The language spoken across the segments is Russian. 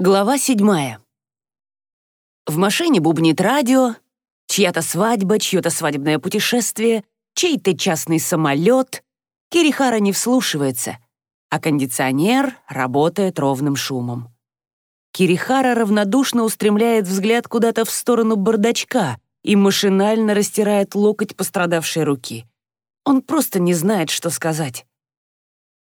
Глава седьмая. В машине бубнит радио, чья-то свадьба, чье-то свадебное путешествие, чей-то частный самолет. Кирихара не вслушивается, а кондиционер работает ровным шумом. Кирихара равнодушно устремляет взгляд куда-то в сторону бардачка и машинально растирает локоть пострадавшей руки. Он просто не знает, что сказать.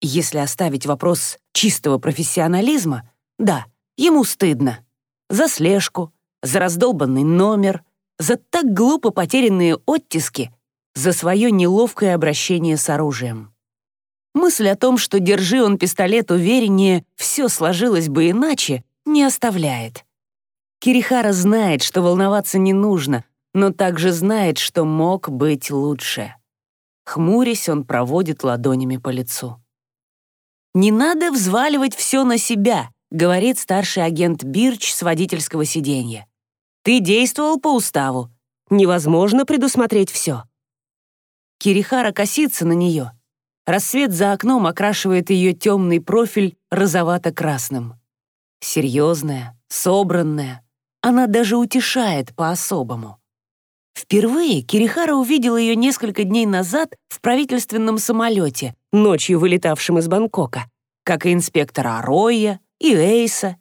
Если оставить вопрос чистого профессионализма, да — Ему стыдно. За слежку, за раздолбанный номер, за так глупо потерянные оттиски, за свое неловкое обращение с оружием. Мысль о том, что держи он пистолет увереннее, все сложилось бы иначе, не оставляет. Кирихара знает, что волноваться не нужно, но также знает, что мог быть лучше. Хмурясь, он проводит ладонями по лицу. Не надо взваливать все на себя говорит старший агент Бирч с водительского сиденья. «Ты действовал по уставу. Невозможно предусмотреть все». Кирихара косится на нее. Рассвет за окном окрашивает ее темный профиль розовато-красным. Серьезная, собранная. Она даже утешает по-особому. Впервые Кирихара увидел ее несколько дней назад в правительственном самолете, ночью вылетавшем из Бангкока, как и инспектора Ароя, и Эйса.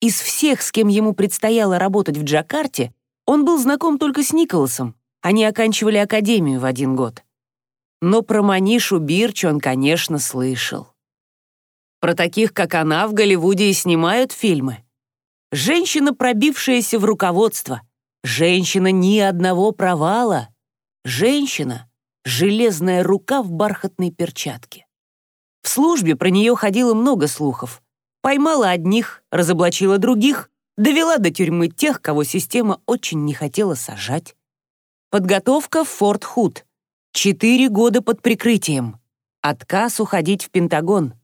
Из всех, с кем ему предстояло работать в Джакарте, он был знаком только с Николасом. Они оканчивали академию в один год. Но про Манишу Бирч он, конечно, слышал. Про таких, как она, в Голливуде и снимают фильмы. Женщина, пробившаяся в руководство. Женщина ни одного провала. Женщина — железная рука в бархатной перчатке. В службе про нее ходило много слухов. Поймала одних, разоблачила других, довела до тюрьмы тех, кого система очень не хотела сажать. Подготовка в Форт Худ. Четыре года под прикрытием. Отказ уходить в Пентагон.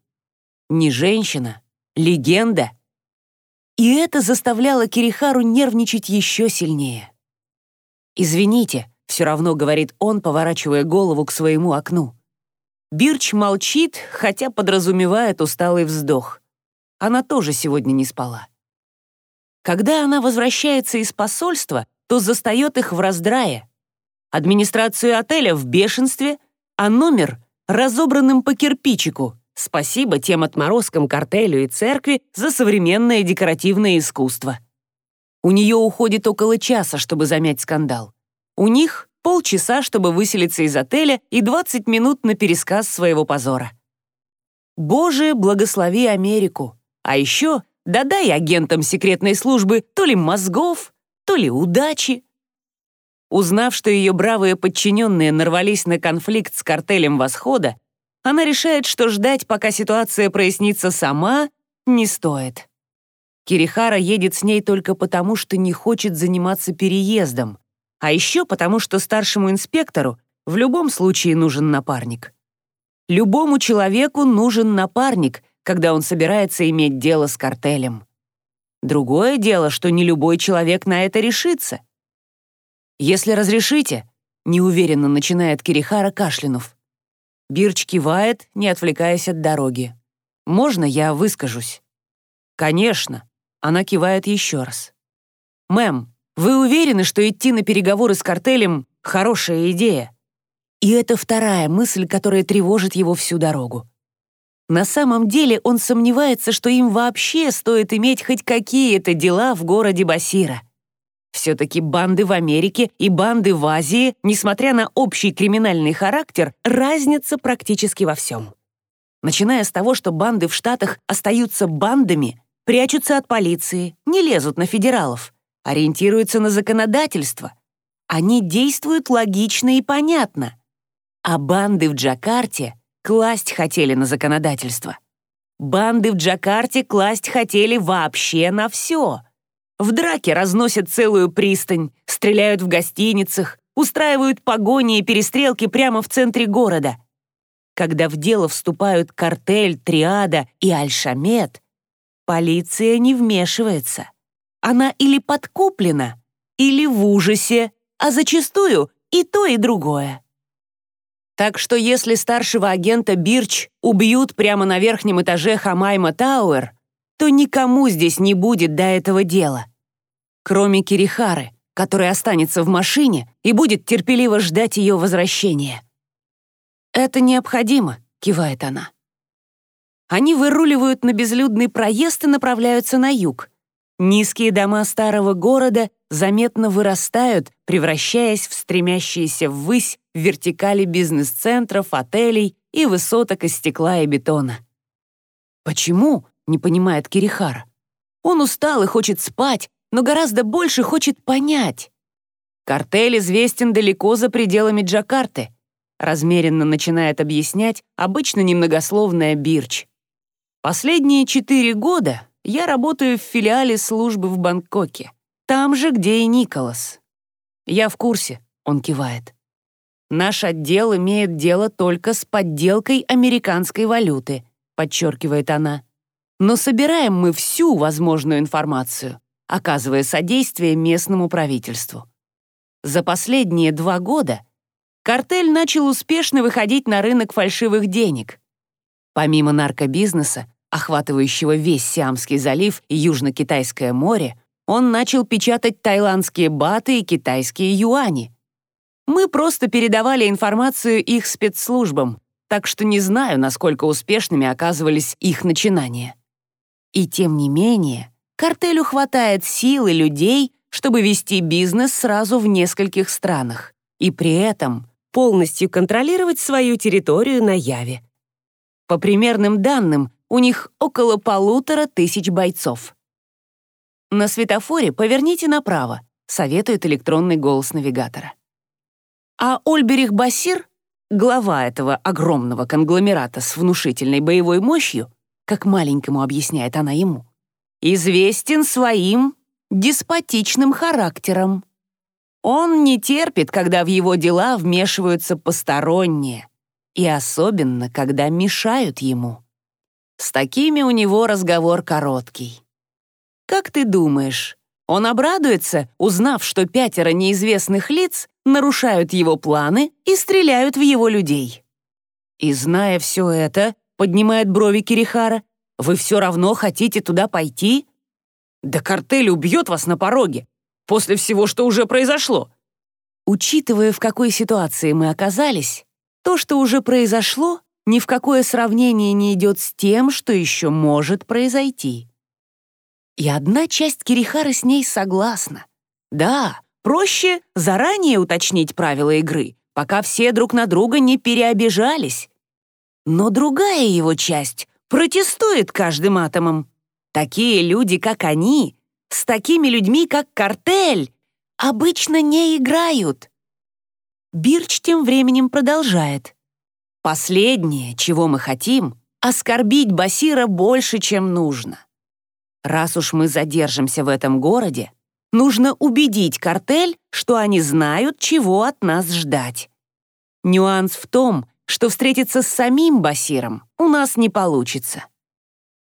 Не женщина, легенда. И это заставляло Кирихару нервничать еще сильнее. «Извините», — все равно говорит он, поворачивая голову к своему окну. Бирч молчит, хотя подразумевает усталый вздох. Она тоже сегодня не спала. Когда она возвращается из посольства, то застает их в раздрае. Администрацию отеля в бешенстве, а номер разобранным по кирпичику. Спасибо тем отморозкам, картелю и церкви за современное декоративное искусство. У нее уходит около часа, чтобы замять скандал. У них полчаса, чтобы выселиться из отеля и 20 минут на пересказ своего позора. Боже, благослови Америку! А еще да дай агентам секретной службы то ли мозгов, то ли удачи. Узнав, что ее бравые подчиненные нарвались на конфликт с картелем Восхода, она решает, что ждать, пока ситуация прояснится сама, не стоит. Кирихара едет с ней только потому, что не хочет заниматься переездом, а еще потому, что старшему инспектору в любом случае нужен напарник. Любому человеку нужен напарник — когда он собирается иметь дело с картелем. Другое дело, что не любой человек на это решится. «Если разрешите», — неуверенно начинает Кирихара кашлянув. Бирч кивает, не отвлекаясь от дороги. «Можно я выскажусь?» «Конечно», — она кивает еще раз. «Мэм, вы уверены, что идти на переговоры с картелем — хорошая идея?» И это вторая мысль, которая тревожит его всю дорогу. На самом деле он сомневается, что им вообще стоит иметь хоть какие-то дела в городе Басира. Все-таки банды в Америке и банды в Азии, несмотря на общий криминальный характер, разница практически во всем. Начиная с того, что банды в Штатах остаются бандами, прячутся от полиции, не лезут на федералов, ориентируются на законодательство. Они действуют логично и понятно. А банды в Джакарте — класть хотели на законодательство. Банды в Джакарте класть хотели вообще на все. В драке разносят целую пристань, стреляют в гостиницах, устраивают погони и перестрелки прямо в центре города. Когда в дело вступают картель, триада и альшамет, полиция не вмешивается. Она или подкуплена, или в ужасе, а зачастую и то, и другое. Так что если старшего агента Бирч убьют прямо на верхнем этаже Хамайма Тауэр, то никому здесь не будет до этого дела. Кроме Кирихары, который останется в машине и будет терпеливо ждать ее возвращения. «Это необходимо», — кивает она. Они выруливают на безлюдный проезд и направляются на юг. Низкие дома старого города заметно вырастают, превращаясь в стремящиеся ввысь вертикали бизнес-центров, отелей и высоток из стекла и бетона. «Почему?» — не понимает Кирихара. Он устал и хочет спать, но гораздо больше хочет понять. Картель известен далеко за пределами Джакарты, размеренно начинает объяснять обычно немногословная Бирч. Последние четыре года я работаю в филиале службы в Бангкоке, там же, где и Николас. Я в курсе, он кивает. Наш отдел имеет дело только с подделкой американской валюты, подчеркивает она. Но собираем мы всю возможную информацию, оказывая содействие местному правительству. За последние два года картель начал успешно выходить на рынок фальшивых денег. Помимо наркобизнеса, охватывающего весь Сиамский залив и Южно-Китайское море, он начал печатать тайландские баты и китайские юани. Мы просто передавали информацию их спецслужбам, так что не знаю, насколько успешными оказывались их начинания. И тем не менее, картелю хватает сил и людей, чтобы вести бизнес сразу в нескольких странах, и при этом полностью контролировать свою территорию на Яве. По примерным данным, у них около полутора тысяч бойцов. На светофоре поверните направо, советует электронный голос навигатора. А Ольберих Басир, глава этого огромного конгломерата с внушительной боевой мощью, как маленькому объясняет она ему, известен своим деспотичным характером. Он не терпит, когда в его дела вмешиваются посторонние, и особенно, когда мешают ему. С такими у него разговор короткий. Как ты думаешь, он обрадуется, узнав, что пятеро неизвестных лиц нарушают его планы и стреляют в его людей? И зная все это, поднимает брови Кирихара, вы все равно хотите туда пойти? Да картель убьет вас на пороге, после всего, что уже произошло. Учитывая, в какой ситуации мы оказались, то, что уже произошло, ни в какое сравнение не идет с тем, что еще может произойти. И одна часть Кирихара с ней согласна. Да, проще заранее уточнить правила игры, пока все друг на друга не переобижались. Но другая его часть протестует каждым атомом. Такие люди, как они, с такими людьми, как картель, обычно не играют. Бирч тем временем продолжает. Последнее, чего мы хотим, оскорбить Басира больше, чем нужно. Раз уж мы задержимся в этом городе, нужно убедить картель, что они знают, чего от нас ждать. Нюанс в том, что встретиться с самим Басиром у нас не получится.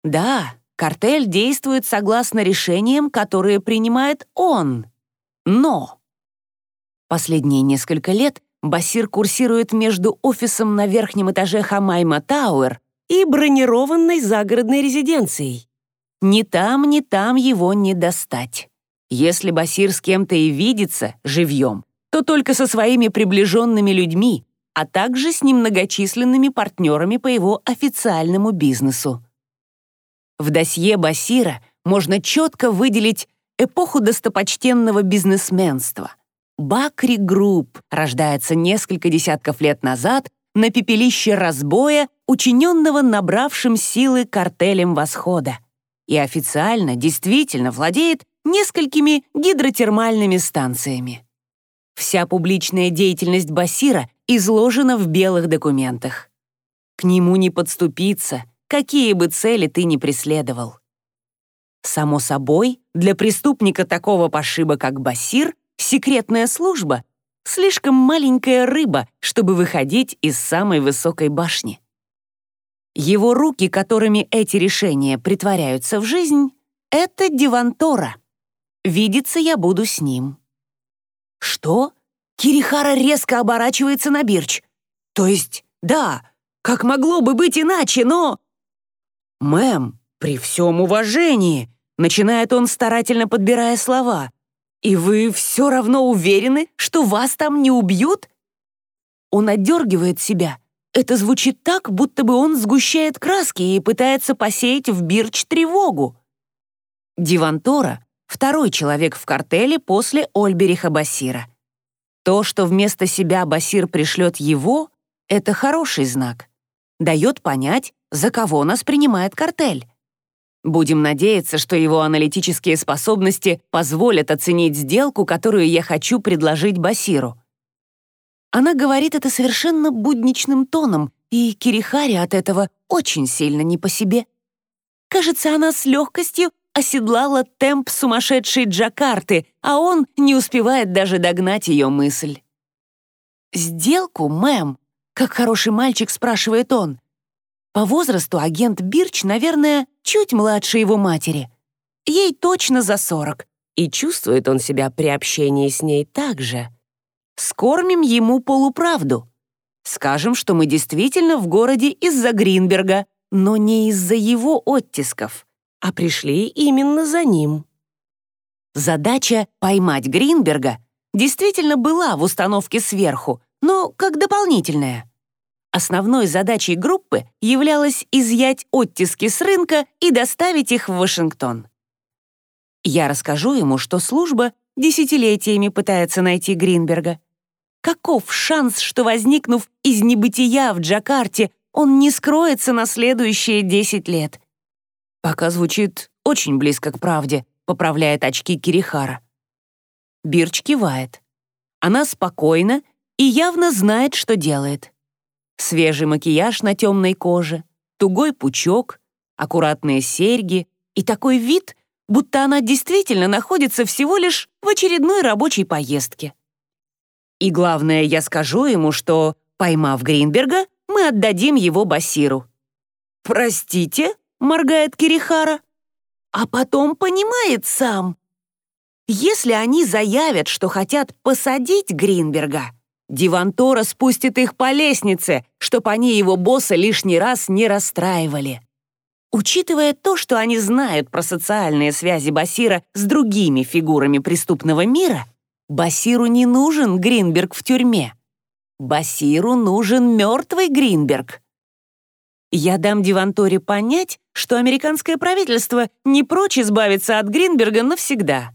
Да, картель действует согласно решениям, которые принимает он. Но последние несколько лет Басир курсирует между офисом на верхнем этаже Хамайма Тауэр и бронированной загородной резиденцией. Ни там, ни там его не достать. Если Басир с кем-то и видится живьем, то только со своими приближенными людьми, а также с немногочисленными партнерами по его официальному бизнесу. В досье Басира можно четко выделить эпоху достопочтенного бизнесменства — Bakrie Group рождается несколько десятков лет назад на пепелище разбоя, учиненного набравшим силы картелем Восхода, и официально действительно владеет несколькими гидротермальными станциями. Вся публичная деятельность Басира изложена в белых документах. К нему не подступиться, какие бы цели ты ни преследовал. Само собой, для преступника такого пошиба, как Басир, секретная служба — слишком маленькая рыба, чтобы выходить из самой высокой башни. Его руки, которыми эти решения притворяются в жизнь, — это Дивантора. Видеться я буду с ним. Что? Кирихара резко оборачивается на Бирч. То есть, да, как могло бы быть иначе, но... «Мэм», «При всем уважении», — начинает он, старательно подбирая слова, «и вы все равно уверены, что вас там не убьют?» Он отдергивает себя. Это звучит так, будто бы он сгущает краски и пытается посеять в Бирч тревогу. Дивантора — второй человек в картеле после Ольбериха Басира. То, что вместо себя Басир пришлет его, это хороший знак. Дает понять, за кого нас принимает картель. Будем надеяться, что его аналитические способности позволят оценить сделку, которую я хочу предложить Басиру. Она говорит это совершенно будничным тоном, и Кирихари от этого очень сильно не по себе. Кажется, она с легкостью оседлала темп сумасшедшей Джакарты, а он не успевает даже догнать ее мысль. «Сделку, мэм?» — как хороший мальчик спрашивает он. По возрасту агент Бирч, наверное, чуть младше его матери. Ей точно за сорок, и чувствует он себя при общении с ней так же. Скормим ему полуправду. Скажем, что мы действительно в городе из-за Гринберга, но не из-за его оттисков, а пришли именно за ним. Задача поймать Гринберга действительно была в установке сверху, но как дополнительная. Основной задачей группы являлось изъять оттиски с рынка и доставить их в Вашингтон. Я расскажу ему, что служба десятилетиями пытается найти Гринберга. Каков шанс, что, возникнув из небытия в Джакарте, он не скроется на следующие 10 лет? Пока звучит очень близко к правде, поправляет очки Кирихара. Бирч кивает. Она спокойна и явно знает, что делает. Свежий макияж на темной коже, тугой пучок, аккуратные серьги и такой вид, будто она действительно находится всего лишь в очередной рабочей поездке. И главное, я скажу ему, что, поймав Гринберга, мы отдадим его Басиру. «Простите?» — моргает Кирихара. А потом понимает сам. Если они заявят, что хотят посадить Гринберга, Дивантора спустит их по лестнице, чтоб они его босса лишний раз не расстраивали. Учитывая то, что они знают про социальные связи Басира с другими фигурами преступного мира, Басиру не нужен Гринберг в тюрьме. Басиру нужен мертвый Гринберг. Я дам Диванторе понять, что американское правительство не прочь избавиться от Гринберга навсегда.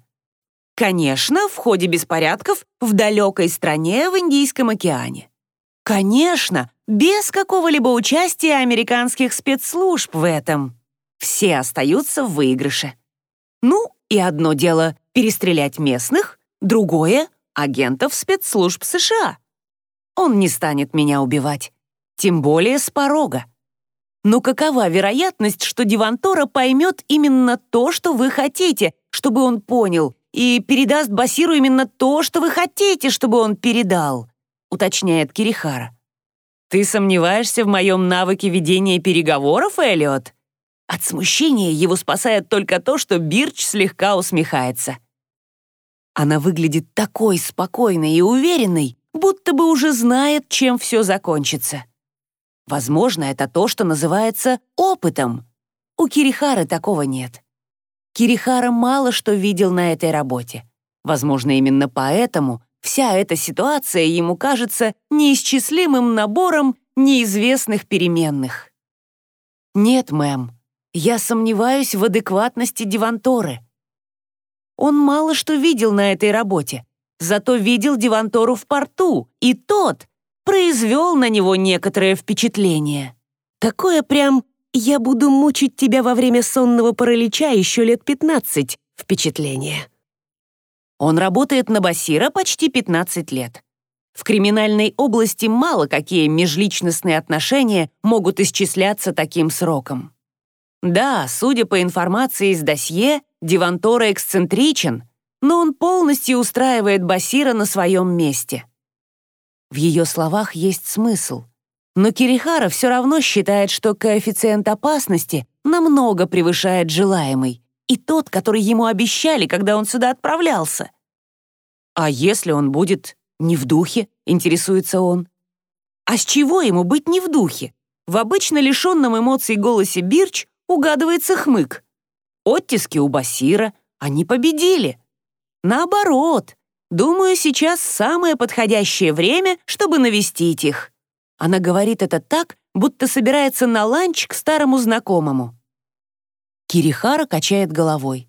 Конечно, в ходе беспорядков в далекой стране в Индийском океане. Конечно, без какого-либо участия американских спецслужб в этом. Все остаются в выигрыше. Ну, и одно дело перестрелять местных, другое — агентов спецслужб США. Он не станет меня убивать, тем более с порога. Но какова вероятность, что Дивантора поймет именно то, что вы хотите, чтобы он понял, и передаст Басиру именно то, что вы хотите, чтобы он передал?» уточняет Кирихара. «Ты сомневаешься в моем навыке ведения переговоров, Эллиот?» От смущения его спасает только то, что Бирч слегка усмехается. Она выглядит такой спокойной и уверенной, будто бы уже знает, чем все закончится. Возможно, это то, что называется опытом. У Кирихары такого нет. Кирихара мало что видел на этой работе. Возможно, именно поэтому вся эта ситуация ему кажется неисчислимым набором неизвестных переменных. «Нет, мэм, я сомневаюсь в адекватности Диванторы», он мало что видел на этой работе, зато видел Дивантору в порту, и тот произвел на него некоторое впечатление. Такое прям «я буду мучить тебя во время сонного паралича еще лет 15» впечатление. Он работает на Басира почти 15 лет. В криминальной области мало какие межличностные отношения могут исчисляться таким сроком. Да, судя по информации из досье, Дивантора эксцентричен, но он полностью устраивает Басира на своем месте. В ее словах есть смысл. Но Кирихара все равно считает, что коэффициент опасности намного превышает желаемый, и тот, который ему обещали, когда он сюда отправлялся. А если он будет не в духе, интересуется он. А с чего ему быть не в духе? В обычно лишенном эмоций голосе Бирч угадывается хмык. Оттиски у Басира, они победили. Наоборот, думаю, сейчас самое подходящее время, чтобы навестить их. Она говорит это так, будто собирается на ланч к старому знакомому. Кирихара качает головой.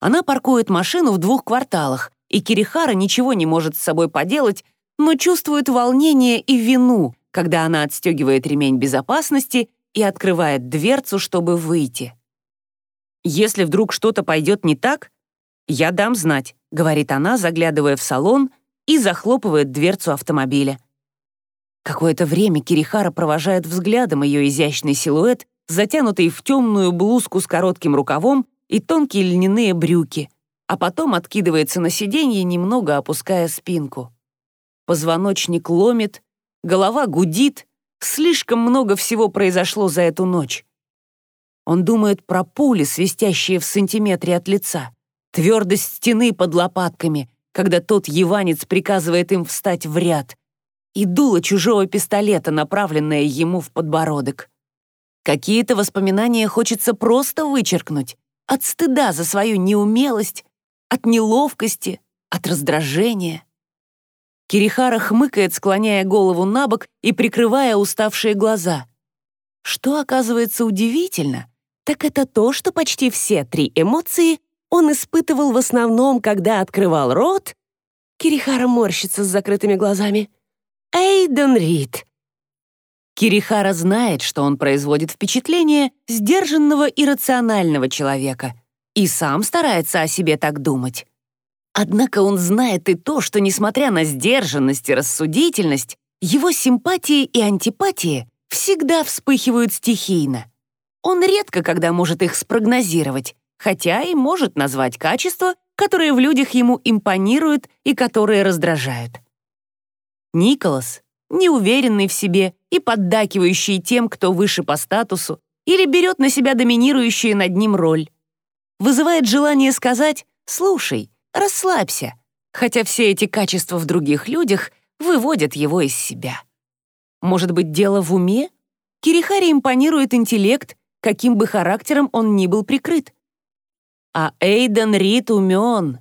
Она паркует машину в двух кварталах, и Кирихара ничего не может с собой поделать, но чувствует волнение и вину, когда она отстегивает ремень безопасности и открывает дверцу, чтобы выйти. «Если вдруг что-то пойдет не так, я дам знать», говорит она, заглядывая в салон и захлопывает дверцу автомобиля. Какое-то время Кирихара провожает взглядом ее изящный силуэт, затянутый в темную блузку с коротким рукавом и тонкие льняные брюки, а потом откидывается на сиденье, немного опуская спинку. Позвоночник ломит, голова гудит, слишком много всего произошло за эту ночь. Он думает про пули, свистящие в сантиметре от лица, твердость стены под лопатками, когда тот еванец приказывает им встать в ряд, и дуло чужого пистолета, направленное ему в подбородок. Какие-то воспоминания хочется просто вычеркнуть, от стыда за свою неумелость, от неловкости, от раздражения. Кирихара хмыкает, склоняя голову на бок и прикрывая уставшие глаза. Что оказывается удивительно, так это то, что почти все три эмоции он испытывал в основном, когда открывал рот. Кирихара морщится с закрытыми глазами. Эйден Рид. Кирихара знает, что он производит впечатление сдержанного и рационального человека, и сам старается о себе так думать. Однако он знает и то, что, несмотря на сдержанность и рассудительность, его симпатии и антипатии всегда вспыхивают стихийно. Он редко когда может их спрогнозировать, хотя и может назвать качества, которые в людях ему импонируют и которые раздражают. Николас, неуверенный в себе и поддакивающий тем, кто выше по статусу, или берет на себя доминирующую над ним роль. Вызывает желание сказать «слушай, Расслабься, хотя все эти качества в других людях выводят его из себя. Может быть, дело в уме? Кирихаре импонирует интеллект, каким бы характером он ни был прикрыт. А Эйден Рид умен.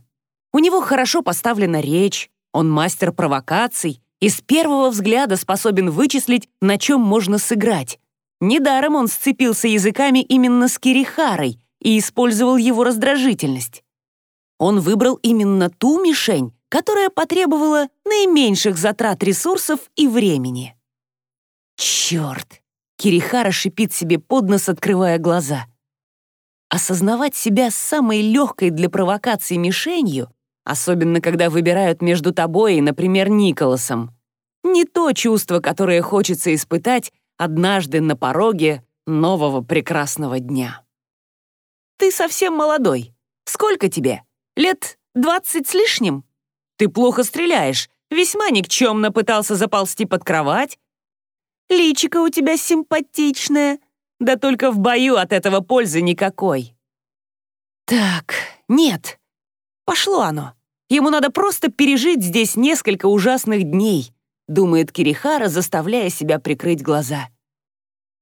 У него хорошо поставлена речь, он мастер провокаций и с первого взгляда способен вычислить, на чем можно сыграть. Недаром он сцепился языками именно с Кирихарой и использовал его раздражительность. Он выбрал именно ту мишень, которая потребовала наименьших затрат ресурсов и времени. Черт! Кирихара шипит себе под нос, открывая глаза. Осознавать себя самой легкой для провокации мишенью, особенно когда выбирают между тобой и, например, Николасом, не то чувство, которое хочется испытать однажды на пороге нового прекрасного дня. Ты совсем молодой. Сколько тебе? Лет двадцать с лишним? Ты плохо стреляешь, весьма никчемно пытался заползти под кровать. Личико у тебя симпатичное, да только в бою от этого пользы никакой. Так, нет, пошло оно. Ему надо просто пережить здесь несколько ужасных дней, думает Кирихара, заставляя себя прикрыть глаза.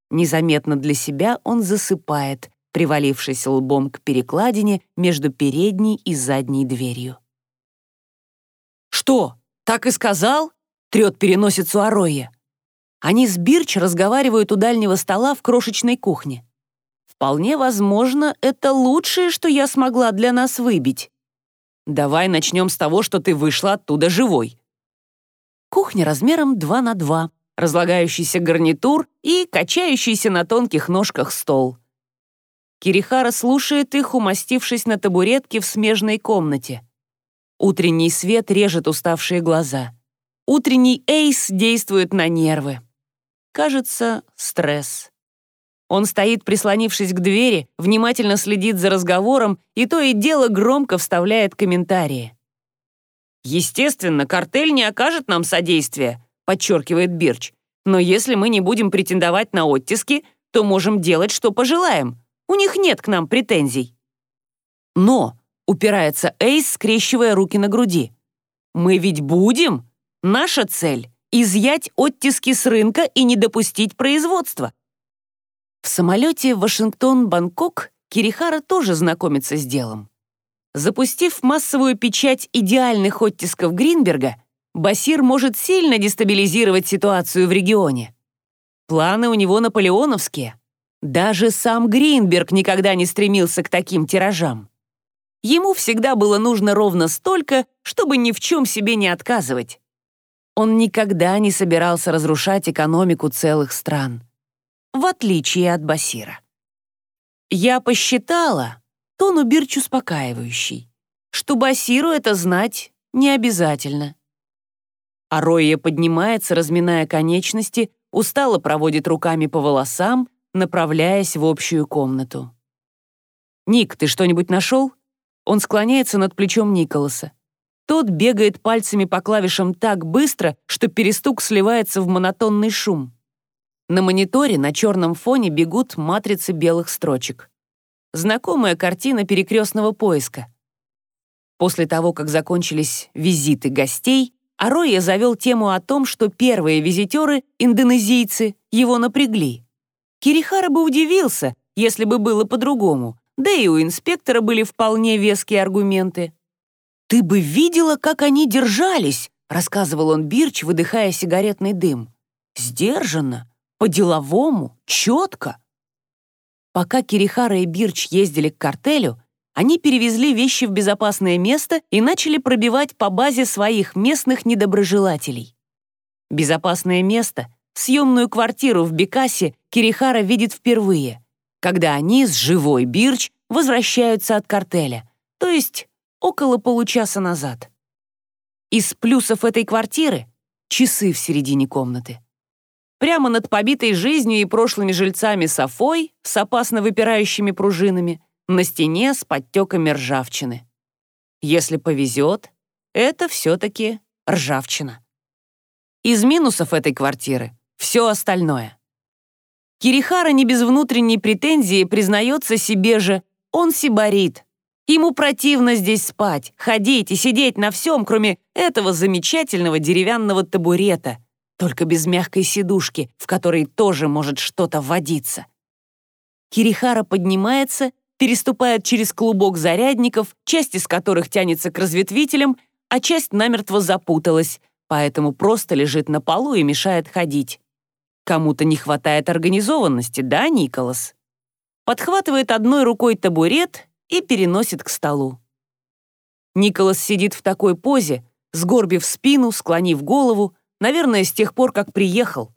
Незаметно для себя он засыпает, привалившись лбом к перекладине между передней и задней дверью. «Что, так и сказал?» — трет переносицу Ароя. Они с Бирч разговаривают у дальнего стола в крошечной кухне. «Вполне возможно, это лучшее, что я смогла для нас выбить. Давай начнем с того, что ты вышла оттуда живой». Кухня размером 2 на 2, разлагающийся гарнитур и качающийся на тонких ножках стол. Кирихара слушает их, умастившись на табуретке в смежной комнате. Утренний свет режет уставшие глаза. Утренний эйс действует на нервы. Кажется, стресс. Он стоит, прислонившись к двери, внимательно следит за разговором и то и дело громко вставляет комментарии. «Естественно, картель не окажет нам содействия», подчеркивает Бирч. «Но если мы не будем претендовать на оттиски, то можем делать, что пожелаем. У них нет к нам претензий». «Но», — упирается Эйс, скрещивая руки на груди, «мы ведь будем? Наша цель — изъять оттиски с рынка и не допустить производства. В самолете Вашингтон-Бангкок Кирихара тоже знакомится с делом. Запустив массовую печать идеальных оттисков Гринберга, Басир может сильно дестабилизировать ситуацию в регионе. Планы у него наполеоновские. Даже сам Гринберг никогда не стремился к таким тиражам. Ему всегда было нужно ровно столько, чтобы ни в чем себе не отказывать. Он никогда не собирался разрушать экономику целых стран. В отличие от Басира. Я посчитала, тон у Бирч успокаивающий, что Басиру это знать не обязательно. Ароя поднимается, разминая конечности, устало проводит руками по волосам, направляясь в общую комнату. «Ник, ты что-нибудь нашел?» Он склоняется над плечом Николаса. Тот бегает пальцами по клавишам так быстро, что перестук сливается в монотонный шум. На мониторе на черном фоне бегут матрицы белых строчек. Знакомая картина перекрестного поиска. После того, как закончились визиты гостей, Ароя завел тему о том, что первые визитеры, индонезийцы, его напрягли. Кирихара бы удивился, если бы было по-другому, да и у инспектора были вполне веские аргументы. «Ты бы видела, как они держались», — рассказывал он Бирч, выдыхая сигаретный дым. «Сдержанно, по-деловому, четко». Пока Кирихара и Бирч ездили к картелю, они перевезли вещи в безопасное место и начали пробивать по базе своих местных недоброжелателей. Безопасное место, съемную квартиру в Бекасе Кирихара видит впервые, когда они с живой Бирч возвращаются от картеля, то есть около получаса назад. Из плюсов этой квартиры — часы в середине комнаты. Прямо над побитой жизнью и прошлыми жильцами Софой с опасно выпирающими пружинами — на стене с подтеками ржавчины. Если повезет, это все-таки ржавчина. Из минусов этой квартиры все остальное. Кирихара не без внутренней претензии признается себе же, он сибарит. Ему противно здесь спать, ходить и сидеть на всем, кроме этого замечательного деревянного табурета, только без мягкой сидушки, в которой тоже может что-то вводиться. Кирихара поднимается переступает через клубок зарядников, часть из которых тянется к разветвителям, а часть намертво запуталась, поэтому просто лежит на полу и мешает ходить. Кому-то не хватает организованности, да, Николас? Подхватывает одной рукой табурет и переносит к столу. Николас сидит в такой позе, сгорбив спину, склонив голову, наверное, с тех пор, как приехал.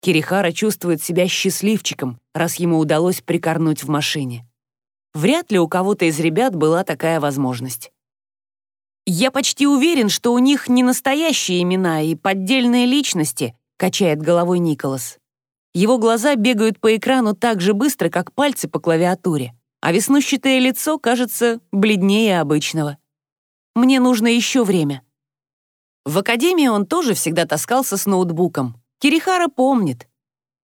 Кирихара чувствует себя счастливчиком, раз ему удалось прикорнуть в машине. Вряд ли у кого-то из ребят была такая возможность. «Я почти уверен, что у них не настоящие имена и поддельные личности», качает головой Николас. Его глаза бегают по экрану так же быстро, как пальцы по клавиатуре, а веснущатое лицо кажется бледнее обычного. Мне нужно еще время. В академии он тоже всегда таскался с ноутбуком. Кирихара помнит.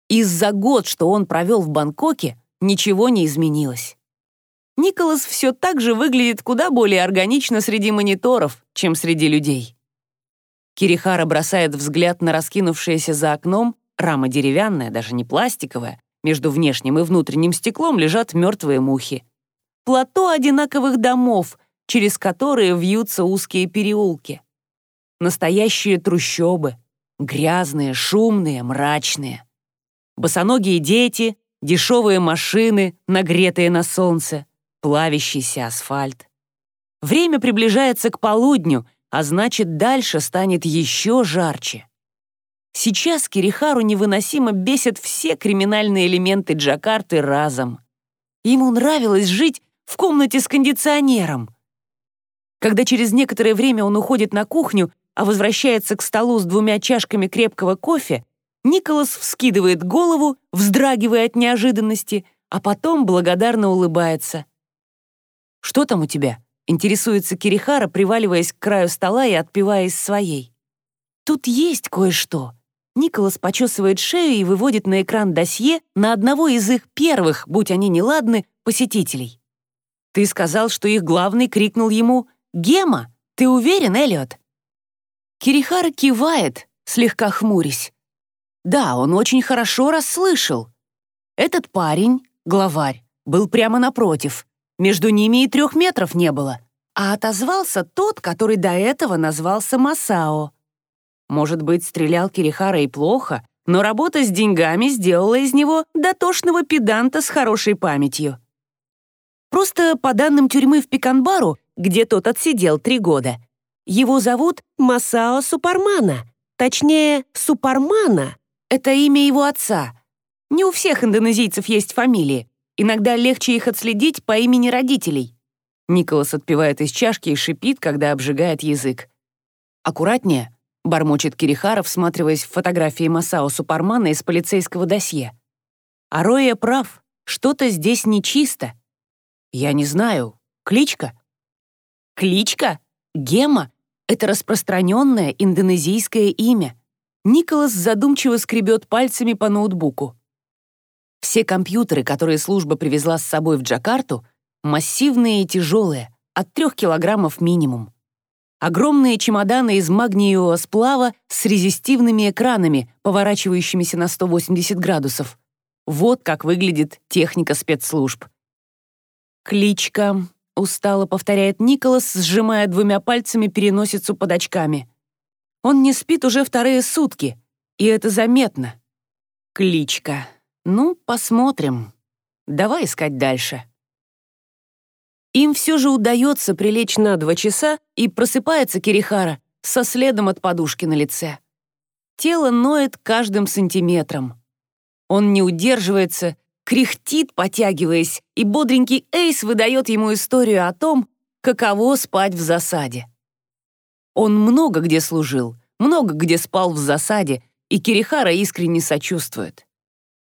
Из-за год, что он провел в Бангкоке, ничего не изменилось. Николас все так же выглядит куда более органично среди мониторов, чем среди людей. Кирихара бросает взгляд на раскинувшееся за окном, рама деревянная, даже не пластиковая, между внешним и внутренним стеклом лежат мертвые мухи. Плато одинаковых домов, через которые вьются узкие переулки. Настоящие трущобы, грязные, шумные, мрачные. Босоногие дети, дешевые машины, нагретые на солнце плавящийся асфальт. Время приближается к полудню, а значит, дальше станет еще жарче. Сейчас Кирихару невыносимо бесят все криминальные элементы Джакарты разом. Ему нравилось жить в комнате с кондиционером. Когда через некоторое время он уходит на кухню, а возвращается к столу с двумя чашками крепкого кофе, Николас вскидывает голову, вздрагивая от неожиданности, а потом благодарно улыбается. «Что там у тебя?» — интересуется Кирихара, приваливаясь к краю стола и отпивая из своей. «Тут есть кое-что». Николас почесывает шею и выводит на экран досье на одного из их первых, будь они неладны, посетителей. «Ты сказал, что их главный крикнул ему «Гема! Ты уверен, Эллиот?» Кирихара кивает, слегка хмурясь. «Да, он очень хорошо расслышал. Этот парень, главарь, был прямо напротив. Между ними и трех метров не было. А отозвался тот, который до этого назвался Масао. Может быть, стрелял Кирихара и плохо, но работа с деньгами сделала из него дотошного педанта с хорошей памятью. Просто по данным тюрьмы в Пиканбару, где тот отсидел три года, его зовут Масао Супармана. Точнее, Супармана — это имя его отца. Не у всех индонезийцев есть фамилии. Иногда легче их отследить по имени родителей. Николас отпивает из чашки и шипит, когда обжигает язык. «Аккуратнее», — бормочет Кирихара, всматриваясь в фотографии Масао Супармана из полицейского досье. «Ароя прав, что-то здесь нечисто. Я не знаю, кличка?» «Кличка? Гема? Это распространенное индонезийское имя. Николас задумчиво скребет пальцами по ноутбуку. Все компьютеры, которые служба привезла с собой в Джакарту, массивные и тяжелые, от трех килограммов минимум. Огромные чемоданы из магниевого сплава с резистивными экранами, поворачивающимися на 180 градусов. Вот как выглядит техника спецслужб. Кличка, Устало повторяет Николас, сжимая двумя пальцами переносицу под очками. Он не спит уже вторые сутки, и это заметно. Кличка. Ну, посмотрим. Давай искать дальше. Им все же удается прилечь на два часа, и просыпается Кирихара со следом от подушки на лице. Тело ноет каждым сантиметром. Он не удерживается кряхтит, потягиваясь, и бодренький Эйс выдает ему историю о том, каково спать в засаде. Он много где служил, много где спал в засаде, и Кирихара искренне сочувствует.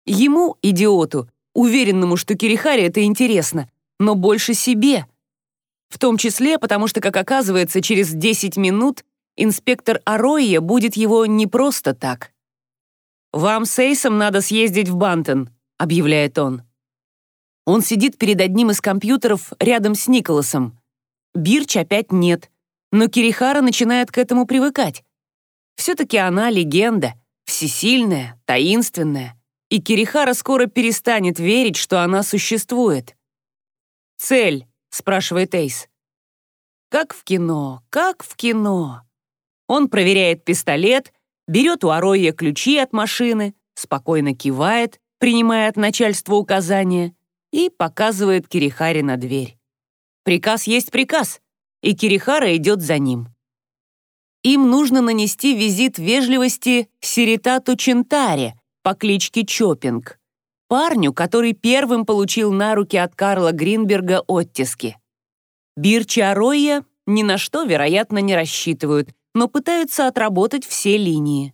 Ему, идиоту, уверенному, что Кирихаре это интересно, но больше себе. В том числе, потому что, как оказывается, через 10 минут инспектор Ароия будет его не просто так. «Вам с Эйсом надо съездить в Бантон», объявляет он. Он сидит перед одним из компьютеров рядом с Николасом. Бирч опять нет, но Кирихара начинает к этому привыкать. Все-таки она легенда, всесильная, таинственная, и Кирихара скоро перестанет верить, что она существует. «Цель?» — спрашивает Эйс. «Как в кино, как в кино». Он проверяет пистолет, берет у Ароя ключи от машины, спокойно кивает, принимая от начальства указания, и показывает Кирихаре на дверь. Приказ есть приказ, и Кирихара идет за ним. Им нужно нанести визит вежливости Сиритату Чентаре по кличке Чопинг, парню, который первым получил на руки от Карла Гринберга оттиски. Бирчи Ароя ни на что, вероятно, не рассчитывают, но пытаются отработать все линии.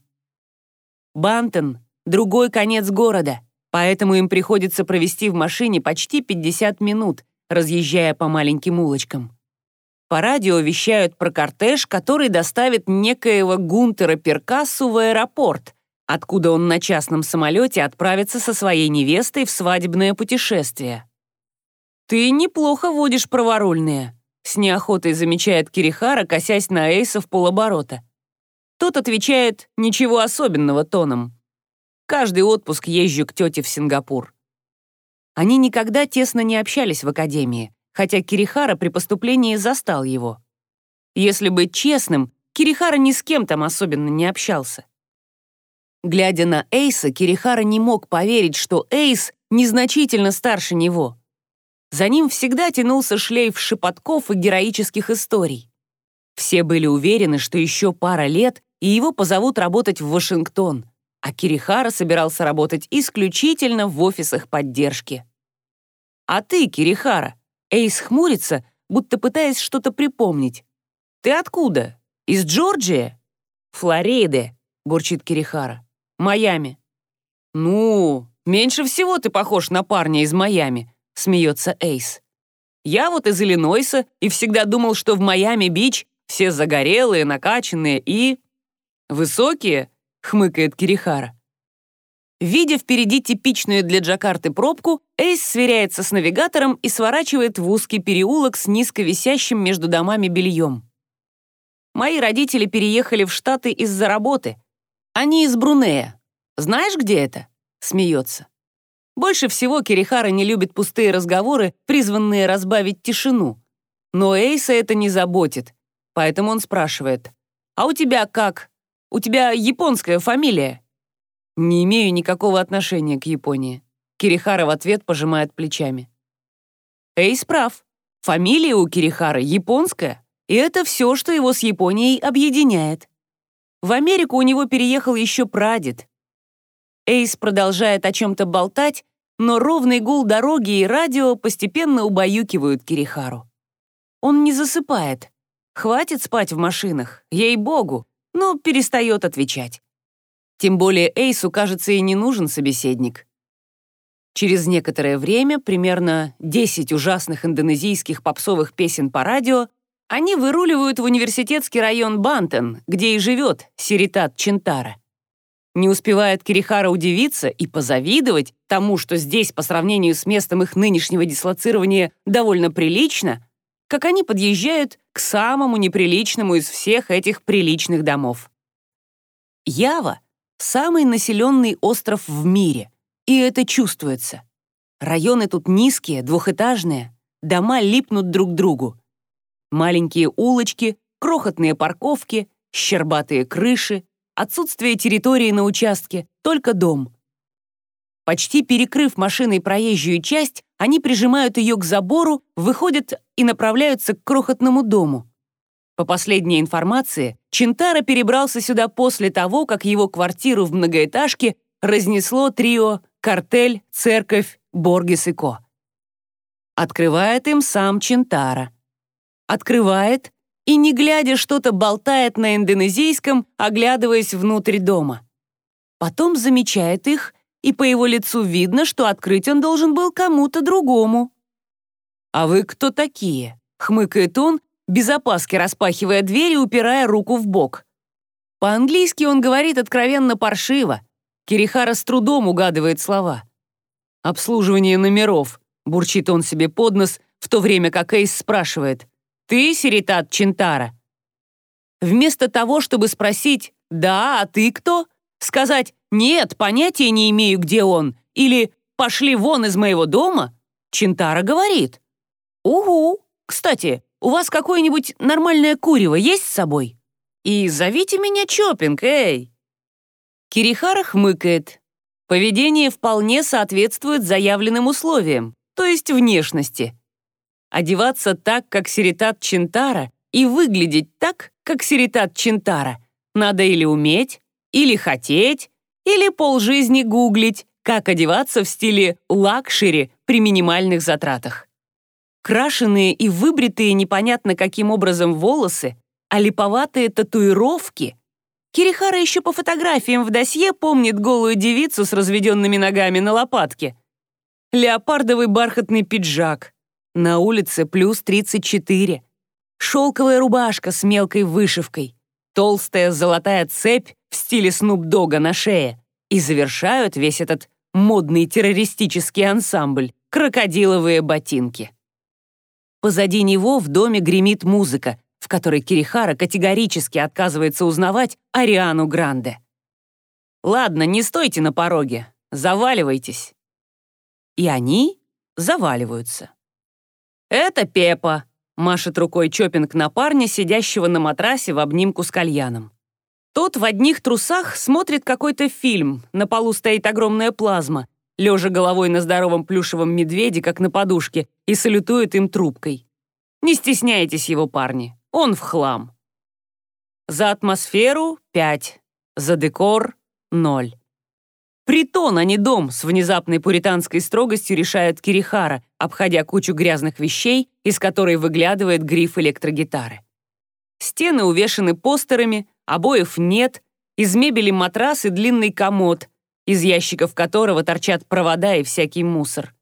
Бантон — другой конец города поэтому им приходится провести в машине почти 50 минут, разъезжая по маленьким улочкам. По радио вещают про кортеж, который доставит некоего Гунтера Перкассу в аэропорт, откуда он на частном самолете отправится со своей невестой в свадебное путешествие. «Ты неплохо водишь праворульные», — с неохотой замечает Кирихара, косясь на Эйса в полоборота. Тот отвечает «ничего особенного» тоном. Каждый отпуск езжу к тете в Сингапур. Они никогда тесно не общались в академии, хотя Кирихара при поступлении застал его. Если быть честным, Кирихара ни с кем там особенно не общался. Глядя на Эйса, Кирихара не мог поверить, что Эйс незначительно старше него. За ним всегда тянулся шлейф шепотков и героических историй. Все были уверены, что еще пара лет, и его позовут работать в Вашингтон — а Кирихара собирался работать исключительно в офисах поддержки. «А ты, Кирихара?» Эйс хмурится, будто пытаясь что-то припомнить. «Ты откуда? Из Джорджии?» «Флориды», — бурчит Кирихара. «Майами». «Ну, меньше всего ты похож на парня из Майами», — смеется Эйс. «Я вот из Иллинойса и всегда думал, что в Майами-Бич все загорелые, накачанные и... высокие, хмыкает Кирихара. Видя впереди типичную для Джакарты пробку, Эйс сверяется с навигатором и сворачивает в узкий переулок с низко висящим между домами бельем. Мои родители переехали в Штаты из-за работы. Они из Брунея. Знаешь, где это? Смеется. Больше всего Кирихара не любит пустые разговоры, призванные разбавить тишину. Но Эйса это не заботит, поэтому он спрашивает. «А у тебя как? У тебя японская фамилия?» «Не имею никакого отношения к Японии». Кирихара в ответ пожимает плечами. Эйс прав. Фамилия у Кирихара японская, и это все, что его с Японией объединяет. В Америку у него переехал еще прадед, Эйс продолжает о чем-то болтать, но ровный гул дороги и радио постепенно убаюкивают Кирихару. Он не засыпает. Хватит спать в машинах, ей-богу, но перестает отвечать. Тем более Эйсу, кажется, и не нужен собеседник. Через некоторое время, примерно 10 ужасных индонезийских попсовых песен по радио, они выруливают в университетский район Бантен, где и живет Сиритат Чинтара. Не успевает Кирихара удивиться и позавидовать тому, что здесь по сравнению с местом их нынешнего дислоцирования довольно прилично, как они подъезжают к самому неприличному из всех этих приличных домов. Ява — самый населенный остров в мире, и это чувствуется. Районы тут низкие, двухэтажные, дома липнут друг к другу. Маленькие улочки, крохотные парковки, щербатые крыши, Отсутствие территории на участке, только дом. Почти перекрыв машиной проезжую часть, они прижимают ее к забору, выходят и направляются к крохотному дому. По последней информации, Чинтара перебрался сюда после того, как его квартиру в многоэтажке разнесло трио «Картель», «Церковь», «Боргес и Ко». Открывает им сам Чинтара. Открывает и, не глядя, что-то болтает на индонезийском, оглядываясь внутрь дома. Потом замечает их, и по его лицу видно, что открыть он должен был кому-то другому. «А вы кто такие?» — хмыкает он, без опаски распахивая дверь и упирая руку в бок. По-английски он говорит откровенно паршиво. Кирихара с трудом угадывает слова. «Обслуживание номеров», — бурчит он себе под нос, в то время как Эйс спрашивает — ты Сиритат Чинтара?» Вместо того, чтобы спросить «Да, а ты кто?» сказать «Нет, понятия не имею, где он» или «Пошли вон из моего дома», Чинтара говорит «Угу, кстати, у вас какое-нибудь нормальное курево есть с собой? И зовите меня Чопинг, эй!» Кирихара хмыкает. Поведение вполне соответствует заявленным условиям, то есть внешности одеваться так, как Сиритат Чинтара, и выглядеть так, как Сиритат Чинтара, надо или уметь, или хотеть, или полжизни гуглить, как одеваться в стиле luxury при минимальных затратах. Крашеные и выбритые непонятно каким образом волосы, а липоватые татуировки. Кирихара еще по фотографиям в досье помнит голую девицу с разведенными ногами на лопатке. Леопардовый бархатный пиджак, на улице плюс 34. Шелковая рубашка с мелкой вышивкой. Толстая золотая цепь в стиле Снуп-Дога на шее. И завершают весь этот модный террористический ансамбль крокодиловые ботинки. Позади него в доме гремит музыка, в которой Кирихара категорически отказывается узнавать Ариану Гранде. «Ладно, не стойте на пороге, заваливайтесь». И они заваливаются. «Это Пепа», — машет рукой Чопинг на парня, сидящего на матрасе в обнимку с кальяном. Тот в одних трусах смотрит какой-то фильм, на полу стоит огромная плазма, лежа головой на здоровом плюшевом медведе, как на подушке, и салютует им трубкой. Не стесняйтесь его, парни, он в хлам. За атмосферу — пять, за декор — ноль. Притон, а не дом, с внезапной пуританской строгостью решает Кирихара, обходя кучу грязных вещей, из которой выглядывает гриф электрогитары. Стены увешаны постерами, обоев нет, из мебели матрас и длинный комод, из ящиков которого торчат провода и всякий мусор.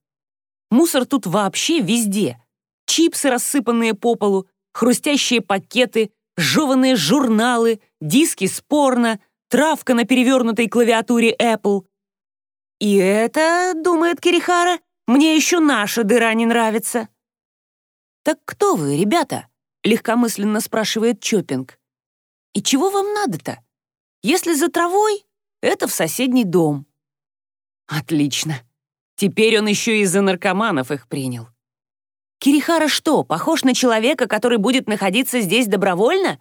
Мусор тут вообще везде. Чипсы, рассыпанные по полу, хрустящие пакеты, жеванные журналы, диски с порно, травка на перевернутой клавиатуре Apple — «И это, — думает Кирихара, — мне еще наша дыра не нравится». «Так кто вы, ребята?» — легкомысленно спрашивает Чопинг. «И чего вам надо-то? Если за травой, это в соседний дом». «Отлично. Теперь он еще и за наркоманов их принял. Кирихара что, похож на человека, который будет находиться здесь добровольно?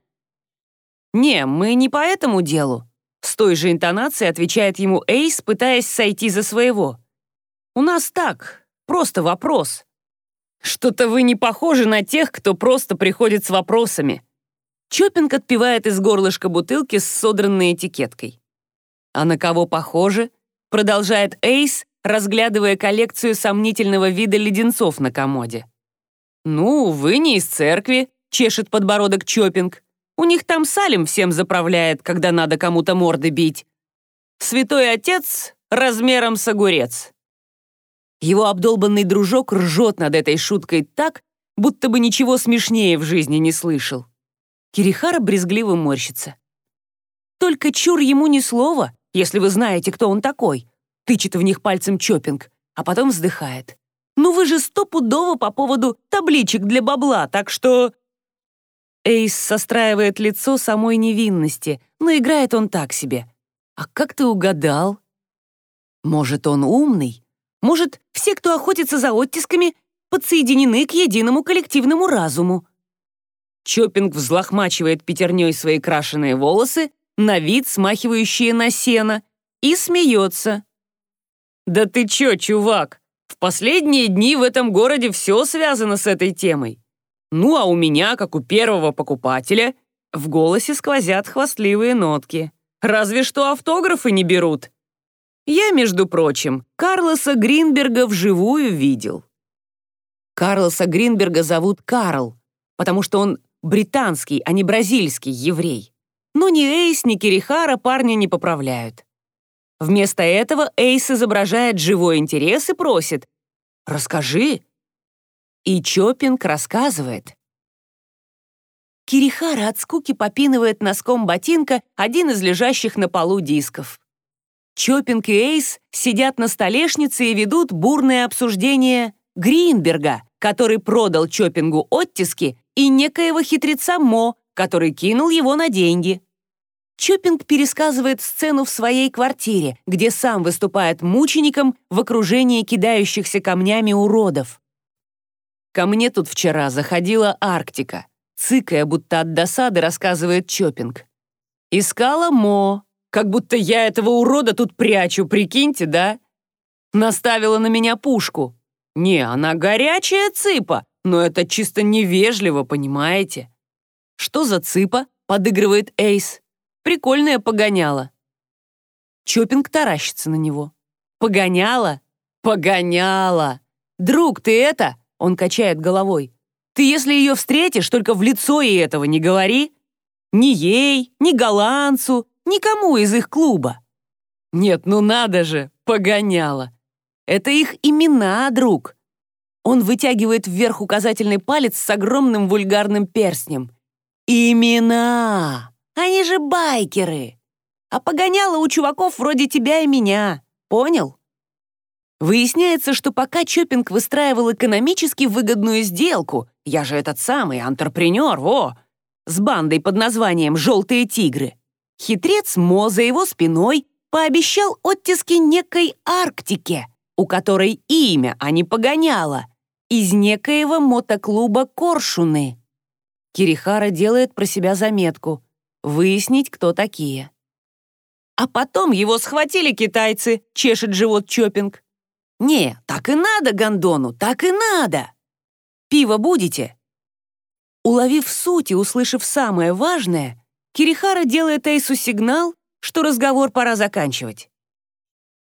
Не, мы не по этому делу. С той же интонацией отвечает ему Эйс, пытаясь сойти за своего. У нас так, просто вопрос. Что-то вы не похожи на тех, кто просто приходит с вопросами. Чоппинг отпивает из горлышка бутылки с содранной этикеткой. А на кого похоже? Продолжает Эйс, разглядывая коллекцию сомнительного вида леденцов на комоде. «Ну, вы не из церкви», — чешет подбородок Чопинг. «У них там Салим всем заправляет, когда надо кому-то морды бить. Святой Отец размером с огурец». Его обдолбанный дружок ржет над этой шуткой так, будто бы ничего смешнее в жизни не слышал. Кирихара брезгливо морщится. «Только чур ему ни слова, если вы знаете, кто он такой», тычет в них пальцем Чопинг, а потом вздыхает. Ну вы же стопудово по поводу табличек для бабла, так что...» Эйс состраивает лицо самой невинности, но играет он так себе. «А как ты угадал?» «Может, он умный? Может, все, кто охотится за оттисками, подсоединены к единому коллективному разуму?» Чоппинг взлохмачивает пятерней свои крашеные волосы, на вид смахивающие на сено, и смеется. «Да ты чё, чувак? В последние дни в этом городе все связано с этой темой. Ну а у меня, как у первого покупателя, в голосе сквозят хвастливые нотки. Разве что автографы не берут. Я, между прочим, Карлоса Гринберга вживую видел. Карлоса Гринберга зовут Карл, потому что он британский, а не бразильский еврей. Но ни Эйс, ни Кирихара парня не поправляют. Вместо этого Эйс изображает живой интерес и просит «Расскажи». И Чопинг рассказывает. Кирихара от скуки попинывает носком ботинка один из лежащих на полу дисков. Чопинг и Эйс сидят на столешнице и ведут бурное обсуждение Гринберга, который продал Чопингу оттиски, и некоего хитреца Мо, который кинул его на деньги. Чоппинг пересказывает сцену в своей квартире, где сам выступает мучеником в окружении кидающихся камнями уродов. «Ко мне тут вчера заходила Арктика», цыкая, будто от досады, рассказывает Чоппинг. «Искала Мо, как будто я этого урода тут прячу, прикиньте, да? Наставила на меня пушку. Не, она горячая цыпа, но это чисто невежливо, понимаете?» «Что за цыпа?» — подыгрывает Эйс. Прикольное погоняло. Чопинг таращится на него. Погоняла? Погоняла. Друг, ты это? Он качает головой. Ты если ее встретишь, только в лицо ей этого не говори. Ни ей, ни голландцу, никому из их клуба. Нет, ну надо же, погоняла. Это их имена, друг. Он вытягивает вверх указательный палец с огромным вульгарным перстнем. Имена! Они же байкеры. А погоняло у чуваков вроде тебя и меня. Понял? Выясняется, что пока Чоппинг выстраивал экономически выгодную сделку, я же этот самый антрепренер, во, с бандой под названием «Желтые тигры», хитрец Мо за его спиной пообещал оттиски некой Арктике, у которой имя, а не погоняло, из некоего мотоклуба «Коршуны». Кирихара делает про себя заметку выяснить, кто такие. А потом его схватили китайцы, чешет живот Чопинг. Не, так и надо, Гондону, так и надо. Пиво будете? Уловив суть и услышав самое важное, Кирихара делает Эйсу сигнал, что разговор пора заканчивать.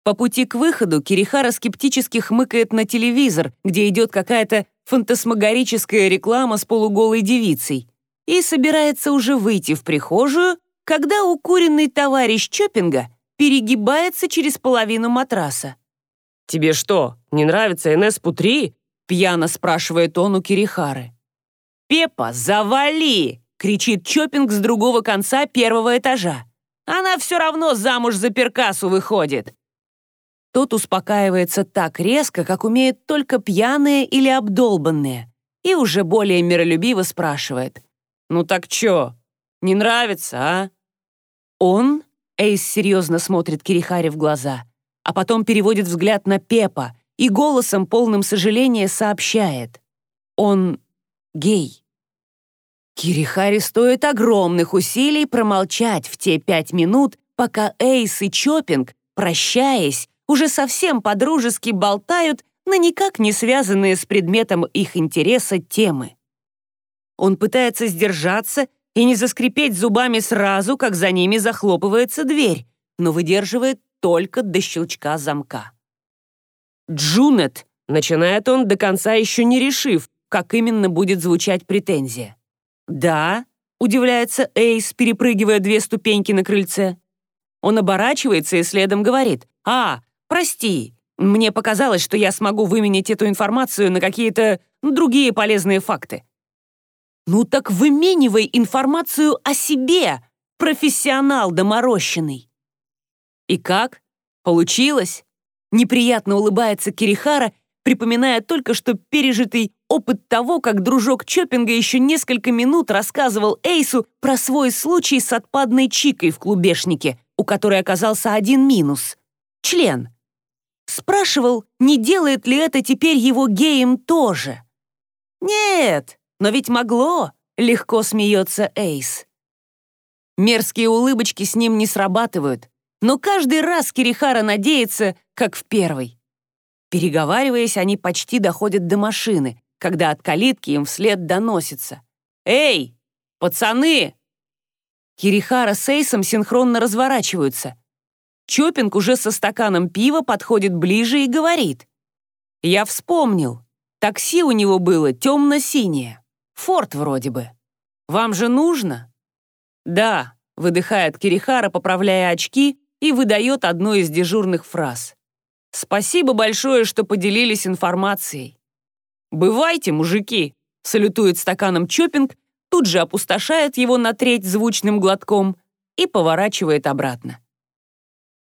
По пути к выходу Кирихара скептически хмыкает на телевизор, где идет какая-то фантасмагорическая реклама с полуголой девицей, и собирается уже выйти в прихожую, когда укуренный товарищ Чоппинга перегибается через половину матраса. «Тебе что, не нравится НС Путри?» — пьяно спрашивает он у Кирихары. «Пепа, завали!» — кричит Чоппинг с другого конца первого этажа. «Она все равно замуж за перкасу выходит!» Тот успокаивается так резко, как умеют только пьяные или обдолбанные, и уже более миролюбиво спрашивает. «Ну так чё, не нравится, а?» Он, Эйс серьезно смотрит Кирихаре в глаза, а потом переводит взгляд на Пепа, и голосом полным сожаления сообщает. Он гей. Кирихари стоит огромных усилий промолчать в те пять минут, пока Эйс и Чопинг, прощаясь, уже совсем подружески болтают на никак не связанные с предметом их интереса темы. Он пытается сдержаться и не заскрипеть зубами сразу, как за ними захлопывается дверь, но выдерживает только до щелчка замка. «Джунет!» — начинает он, до конца еще не решив, как именно будет звучать претензия. «Да?» — удивляется Эйс, перепрыгивая две ступеньки на крыльце. Он оборачивается и следом говорит. «А, прости, мне показалось, что я смогу выменять эту информацию на какие-то другие полезные факты». «Ну так выменивай информацию о себе, профессионал доморощенный». «И как? Получилось?» Неприятно улыбается Кирихара, припоминая только что пережитый опыт того, как дружок Чоппинга еще несколько минут рассказывал Эйсу про свой случай с отпадной чикой в клубешнике, у которой оказался один минус — член. Спрашивал, не делает ли это теперь его геем тоже. «Нет, но ведь могло», — легко смеется Эйс. Мерзкие улыбочки с ним не срабатывают, но каждый раз Кирихара надеется, как в первый. Переговариваясь, они почти доходят до машины, когда от калитки им вслед доносится. «Эй, пацаны!» Кирихара с Эйсом синхронно разворачиваются. Чопинг уже со стаканом пива подходит ближе и говорит. «Я вспомнил. Такси у него было темно-синее. Форд вроде бы. Вам же нужно?» «Да», — выдыхает Кирихара, поправляя очки, и выдает одну из дежурных фраз. «Спасибо большое, что поделились информацией». «Бывайте, мужики!» — салютует стаканом Чопинг, тут же опустошает его на треть звучным глотком и поворачивает обратно.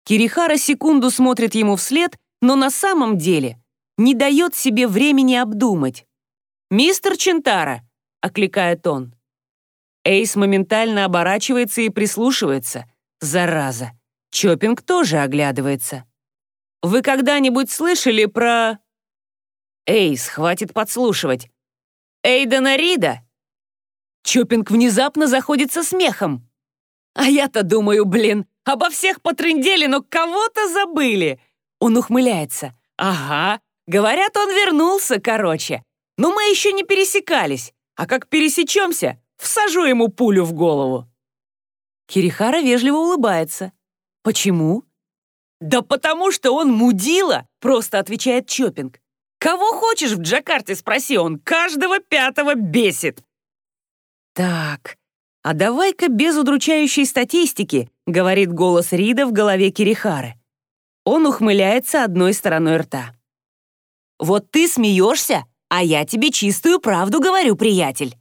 Кирихара секунду смотрит ему вслед, но на самом деле не дает себе времени обдумать. «Мистер Чентара!» — окликает он. Эйс моментально оборачивается и прислушивается. Зараза! Чопинг тоже оглядывается. «Вы когда-нибудь слышали про...» «Эйс, хватит подслушивать!» «Эйдена Рида!» Чопинг внезапно заходит со смехом. А я-то думаю, блин, обо всех потрындели, но кого-то забыли. Он ухмыляется. Ага, говорят, он вернулся, короче. Но мы еще не пересекались. А как пересечемся, всажу ему пулю в голову. Кирихара вежливо улыбается. Почему? Да потому что он мудила, просто отвечает Чопинг. Кого хочешь в Джакарте, спроси, он каждого пятого бесит. Так, а давай-ка без удручающей статистики, говорит голос Рида в голове Кирихары. Он ухмыляется одной стороной рта. Вот ты смеешься, а я тебе чистую правду говорю, приятель.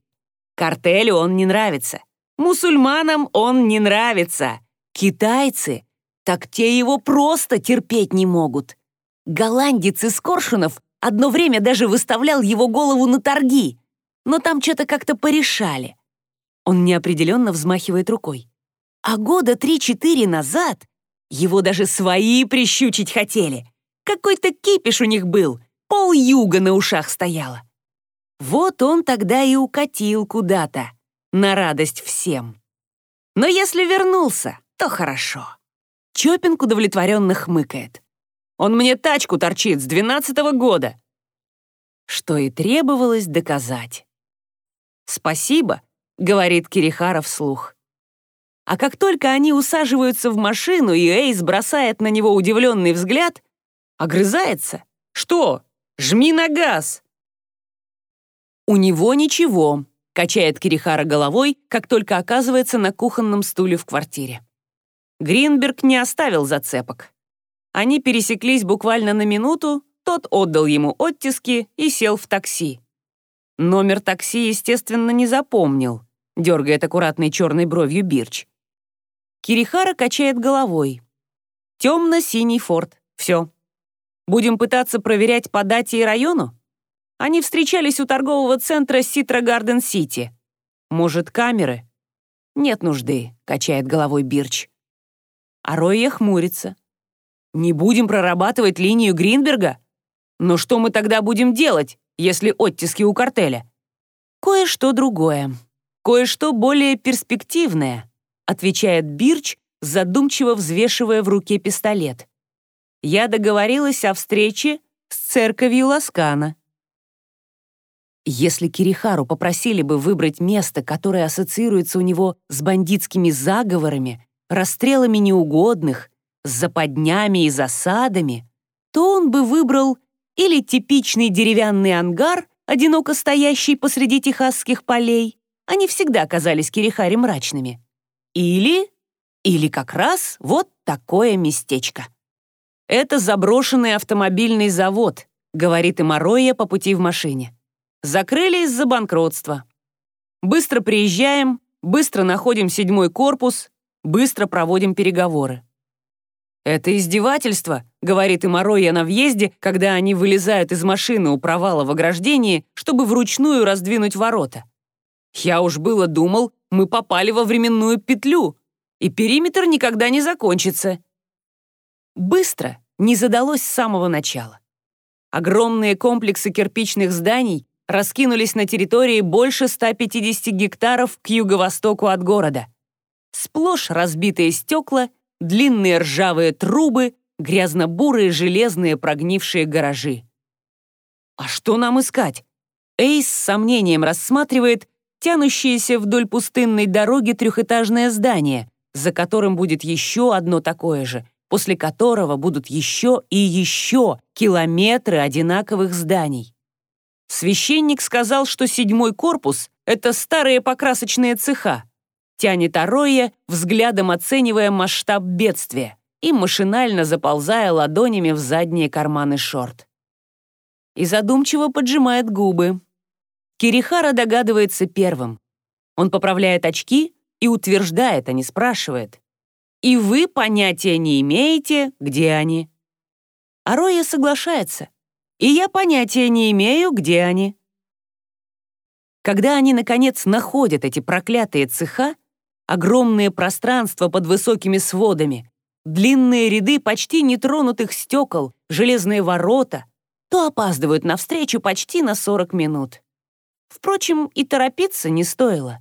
Картелю он не нравится. Мусульманам он не нравится. Китайцы, так те его просто терпеть не могут. Голландец из Коршунов одно время даже выставлял его голову на торги, но там что-то как-то порешали. Он неопределенно взмахивает рукой. А года три-четыре назад его даже свои прищучить хотели. Какой-то кипиш у них был, пол юга на ушах стояло. Вот он тогда и укатил куда-то, на радость всем. Но если вернулся, то хорошо. Чопинг удовлетворенно хмыкает. Он мне тачку торчит с двенадцатого года. Что и требовалось доказать. Спасибо, говорит Кирихара вслух. А как только они усаживаются в машину, и Эйс бросает на него удивленный взгляд, огрызается. «Что? Жми на газ!» «У него ничего», — качает Кирихара головой, как только оказывается на кухонном стуле в квартире. Гринберг не оставил зацепок. Они пересеклись буквально на минуту, тот отдал ему оттиски и сел в такси. Номер такси, естественно, не запомнил дергает аккуратной черной бровью Бирч. Кирихара качает головой. Темно-синий форт. Все. Будем пытаться проверять по дате и району? Они встречались у торгового центра Ситра Гарден Сити. Может, камеры? Нет нужды, качает головой Бирч. А Ройя хмурится. Не будем прорабатывать линию Гринберга? Но что мы тогда будем делать, если оттиски у картеля? Кое-что другое. Кое-что более перспективное, отвечает Бирч, задумчиво взвешивая в руке пистолет. Я договорилась о встрече с церковью Ласкана. Если Кирихару попросили бы выбрать место, которое ассоциируется у него с бандитскими заговорами, расстрелами неугодных, с западнями и засадами, то он бы выбрал или типичный деревянный ангар, одиноко стоящий посреди техасских полей, они всегда казались Кирихаре мрачными, или, или как раз вот такое местечко. Это заброшенный автомобильный завод, говорит и Мороя по пути в машине. Закрыли из-за банкротства. Быстро приезжаем, быстро находим седьмой корпус, быстро проводим переговоры. «Это издевательство», — говорит и Мороя на въезде, когда они вылезают из машины у провала в ограждении, чтобы вручную раздвинуть ворота. «Я уж было думал, мы попали во временную петлю, и периметр никогда не закончится». Быстро не задалось с самого начала. Огромные комплексы кирпичных зданий раскинулись на территории больше 150 гектаров к юго-востоку от города. Сплошь разбитые стекла, длинные ржавые трубы, грязно-бурые железные прогнившие гаражи. А что нам искать? Эйс с сомнением рассматривает тянущееся вдоль пустынной дороги трехэтажное здание, за которым будет еще одно такое же, после которого будут еще и еще километры одинаковых зданий. Священник сказал, что седьмой корпус — это старые покрасочные цеха. Тянет Ароя, взглядом оценивая масштаб бедствия и машинально заползая ладонями в задние карманы шорт. И задумчиво поджимает губы. Кирихара догадывается первым. Он поправляет очки и утверждает, а не спрашивает. «И вы понятия не имеете, где они?» Ароя соглашается и я понятия не имею, где они. Когда они, наконец, находят эти проклятые цеха, огромные пространства под высокими сводами, длинные ряды почти нетронутых стекол, железные ворота, то опаздывают навстречу почти на 40 минут. Впрочем, и торопиться не стоило.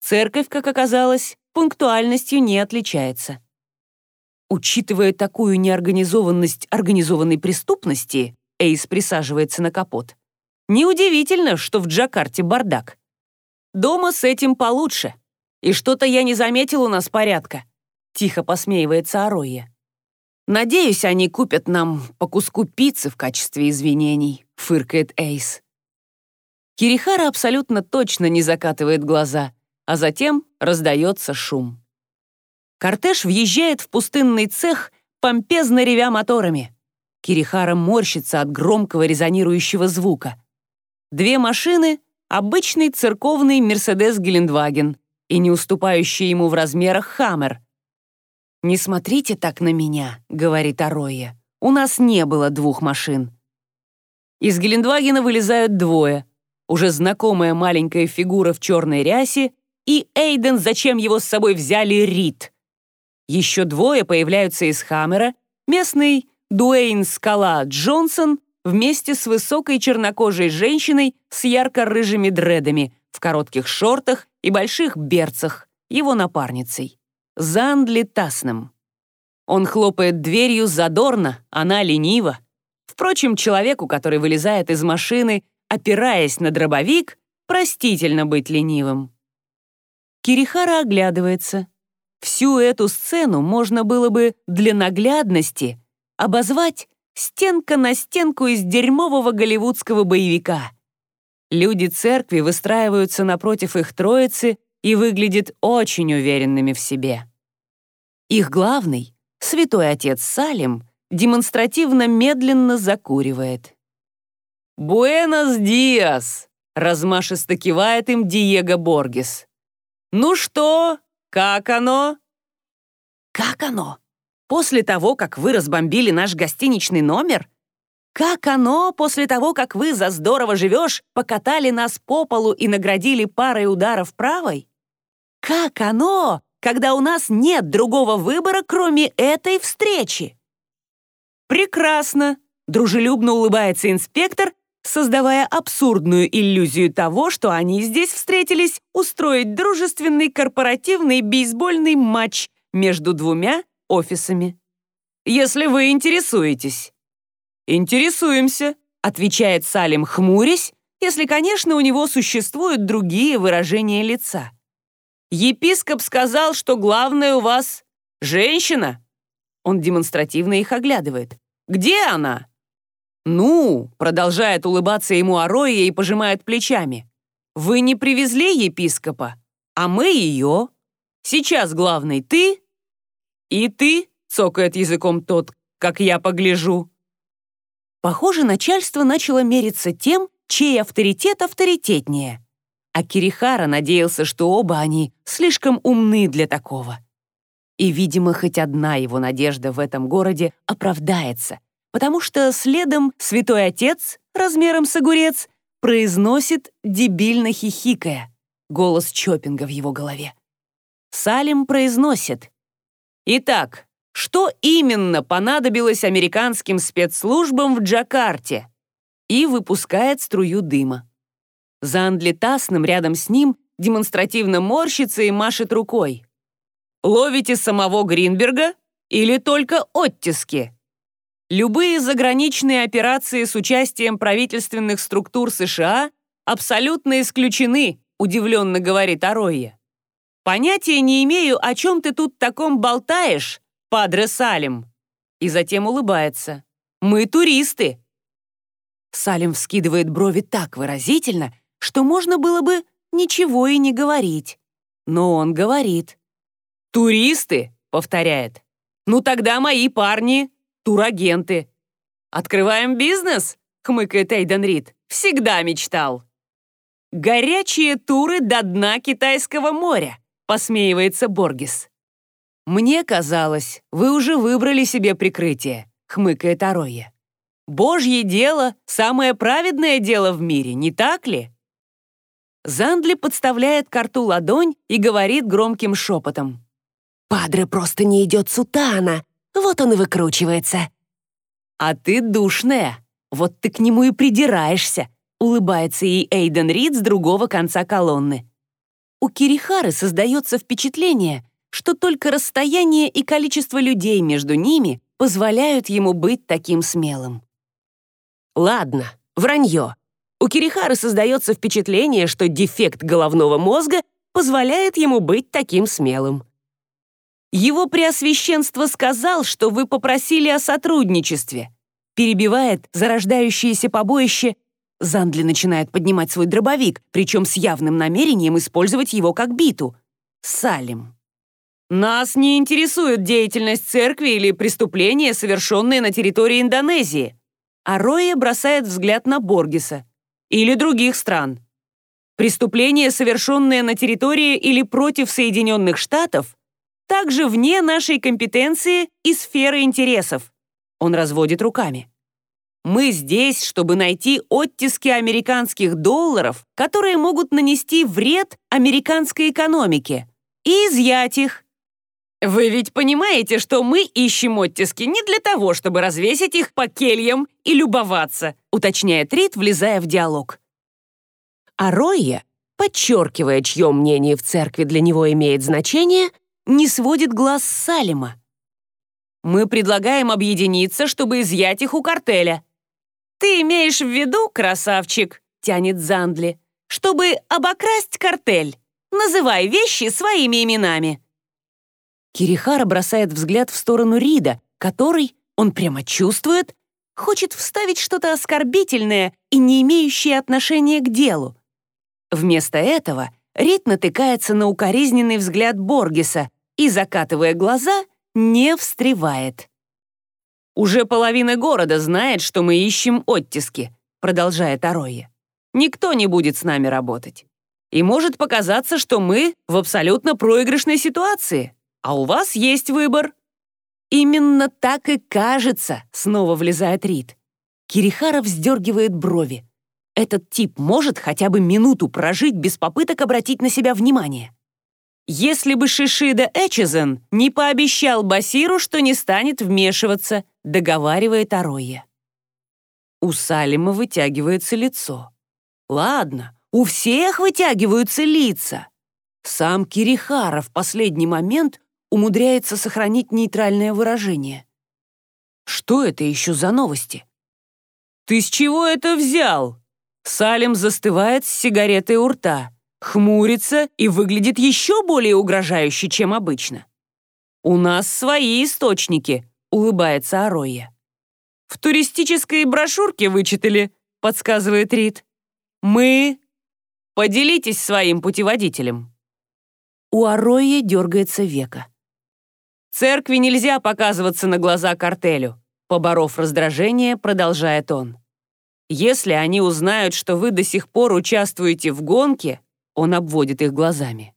Церковь, как оказалось, пунктуальностью не отличается. Учитывая такую неорганизованность организованной преступности, Эйс присаживается на капот. Неудивительно, что в Джакарте бардак. Дома с этим получше. И что-то я не заметил у нас порядка. Тихо посмеивается Ароя. «Надеюсь, они купят нам по куску пиццы в качестве извинений», — фыркает Эйс. Кирихара абсолютно точно не закатывает глаза, а затем раздается шум. Кортеж въезжает в пустынный цех, помпезно ревя моторами. Кирихара морщится от громкого резонирующего звука. Две машины — обычный церковный «Мерседес Гелендваген» и не уступающий ему в размерах «Хаммер». «Не смотрите так на меня», — говорит Ароя. «У нас не было двух машин». Из Гелендвагена вылезают двое. Уже знакомая маленькая фигура в черной рясе и Эйден, зачем его с собой взяли, Рид. Еще двое появляются из Хаммера, местный Дуэйн Скала Джонсон вместе с высокой чернокожей женщиной с ярко-рыжими дредами в коротких шортах и больших берцах, его напарницей, Зандли Тасном. Он хлопает дверью задорно, она ленива. Впрочем, человеку, который вылезает из машины, опираясь на дробовик, простительно быть ленивым. Кирихара оглядывается. Всю эту сцену можно было бы для наглядности обозвать стенка на стенку из дерьмового голливудского боевика. Люди церкви выстраиваются напротив их троицы и выглядят очень уверенными в себе. Их главный, святой отец Салим, демонстративно медленно закуривает. «Буэнос диас!» — размашисто кивает им Диего Боргес. «Ну что, как оно?» «Как оно?» После того, как вы разбомбили наш гостиничный номер? Как оно после того, как вы за здорово живешь, покатали нас по полу и наградили парой ударов правой? Как оно, когда у нас нет другого выбора, кроме этой встречи? Прекрасно, дружелюбно улыбается инспектор, создавая абсурдную иллюзию того, что они здесь встретились устроить дружественный корпоративный бейсбольный матч между двумя офисами. Если вы интересуетесь. Интересуемся, отвечает Салим, хмурясь, если, конечно, у него существуют другие выражения лица. Епископ сказал, что главное у вас женщина. Он демонстративно их оглядывает. Где она? Ну, продолжает улыбаться ему Ароя и пожимает плечами. Вы не привезли епископа, а мы ее. Сейчас главный ты и ты, цокает языком тот, как я погляжу. Похоже, начальство начало мериться тем, чей авторитет авторитетнее. А Кирихара надеялся, что оба они слишком умны для такого. И, видимо, хоть одна его надежда в этом городе оправдается, потому что следом святой отец, размером с огурец, произносит, дебильно хихикая, голос Чопинга в его голове. Салим произносит. «Итак, что именно понадобилось американским спецслужбам в Джакарте?» и выпускает струю дыма. Зандли Тасным рядом с ним демонстративно морщится и машет рукой. Ловите самого Гринберга или только оттиски? Любые заграничные операции с участием правительственных структур США абсолютно исключены, удивленно говорит Аройя. Понятия не имею, о чем ты тут таком болтаешь, падре Салим. И затем улыбается. Мы туристы. Салим вскидывает брови так выразительно, что можно было бы ничего и не говорить. Но он говорит. «Туристы?» — повторяет. «Ну тогда мои парни — турагенты». «Открываем бизнес?» — хмыкает Эйден Рид. «Всегда мечтал». «Горячие туры до дна Китайского моря», — посмеивается Боргис. «Мне казалось, вы уже выбрали себе прикрытие», — хмыкает Ароя. «Божье дело — самое праведное дело в мире, не так ли?» Зандли подставляет карту ладонь и говорит громким шепотом. Падре просто не идет сутана, вот он и выкручивается. А ты душная, вот ты к нему и придираешься, улыбается ей Эйден Рид с другого конца колонны. У Кирихары создается впечатление, что только расстояние и количество людей между ними позволяют ему быть таким смелым. Ладно, вранье. У Кирихары создается впечатление, что дефект головного мозга позволяет ему быть таким смелым. Его Преосвященство сказал, что вы попросили о сотрудничестве. Перебивает зарождающееся побоище. Зандли начинает поднимать свой дробовик, причем с явным намерением использовать его как биту. Салим. Нас не интересует деятельность церкви или преступления, совершенные на территории Индонезии. А Роя бросает взгляд на Боргиса. Или других стран. Преступления, совершенные на территории или против Соединенных Штатов, также вне нашей компетенции и сферы интересов. Он разводит руками. Мы здесь, чтобы найти оттиски американских долларов, которые могут нанести вред американской экономике, и изъять их. Вы ведь понимаете, что мы ищем оттиски не для того, чтобы развесить их по кельям и любоваться, уточняет Рид, влезая в диалог. А Ройя, подчеркивая, чье мнение в церкви для него имеет значение, не сводит глаз с Салима. Мы предлагаем объединиться, чтобы изъять их у картеля. Ты имеешь в виду, красавчик, тянет Зандли, чтобы обокрасть картель. Называй вещи своими именами. Кирихара бросает взгляд в сторону Рида, который, он прямо чувствует, хочет вставить что-то оскорбительное и не имеющее отношения к делу. Вместо этого Рид натыкается на укоризненный взгляд Боргеса, и, закатывая глаза, не встревает. «Уже половина города знает, что мы ищем оттиски», продолжает Ароя. «Никто не будет с нами работать. И может показаться, что мы в абсолютно проигрышной ситуации, а у вас есть выбор». «Именно так и кажется», — снова влезает Рид. Кирихара вздергивает брови. Этот тип может хотя бы минуту прожить без попыток обратить на себя внимание. Если бы Шишида Эчизен не пообещал Басиру, что не станет вмешиваться, договаривает Ароя. У Салима вытягивается лицо. Ладно, у всех вытягиваются лица. Сам Кирихара в последний момент умудряется сохранить нейтральное выражение. Что это еще за новости? «Ты с чего это взял?» Салим застывает с сигаретой у рта, хмурится и выглядит еще более угрожающе, чем обычно. «У нас свои источники», — улыбается Ароя. «В туристической брошюрке вычитали», — подсказывает Рид. «Мы...» «Поделитесь своим путеводителем». У Арои дергается века. «Церкви нельзя показываться на глаза картелю», поборов раздражение, продолжает он. «Если они узнают, что вы до сих пор участвуете в гонке», он обводит их глазами.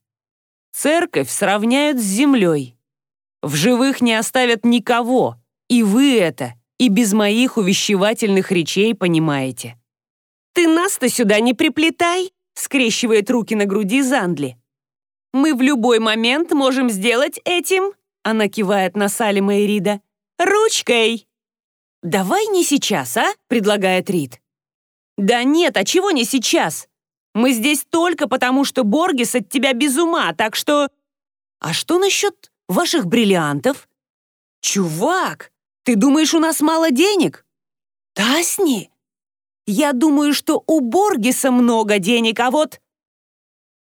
«Церковь сравняют с землей. В живых не оставят никого, и вы это, и без моих увещевательных речей понимаете». «Ты нас-то сюда не приплетай», скрещивает руки на груди Зандли. «Мы в любой момент можем сделать этим», она кивает на Салима и Рида, «ручкой». «Давай не сейчас, а?» — предлагает Рид. «Да нет, а чего не сейчас? Мы здесь только потому, что Боргис от тебя без ума, так что...» «А что насчет ваших бриллиантов?» «Чувак, ты думаешь, у нас мало денег?» «Тасни, я думаю, что у Боргиса много денег, а вот...»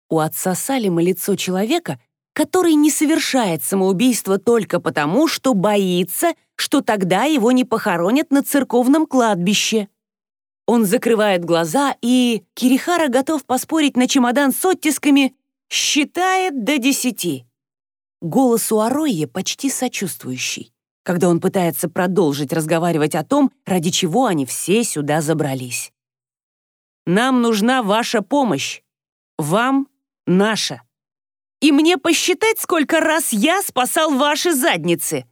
У отца Салима лицо человека, который не совершает самоубийство только потому, что боится, что тогда его не похоронят на церковном кладбище. Он закрывает глаза, и Кирихара готов поспорить на чемодан с оттисками, считает до десяти. Голос у Арои почти сочувствующий когда он пытается продолжить разговаривать о том, ради чего они все сюда забрались. «Нам нужна ваша помощь. Вам — наша. И мне посчитать, сколько раз я спасал ваши задницы.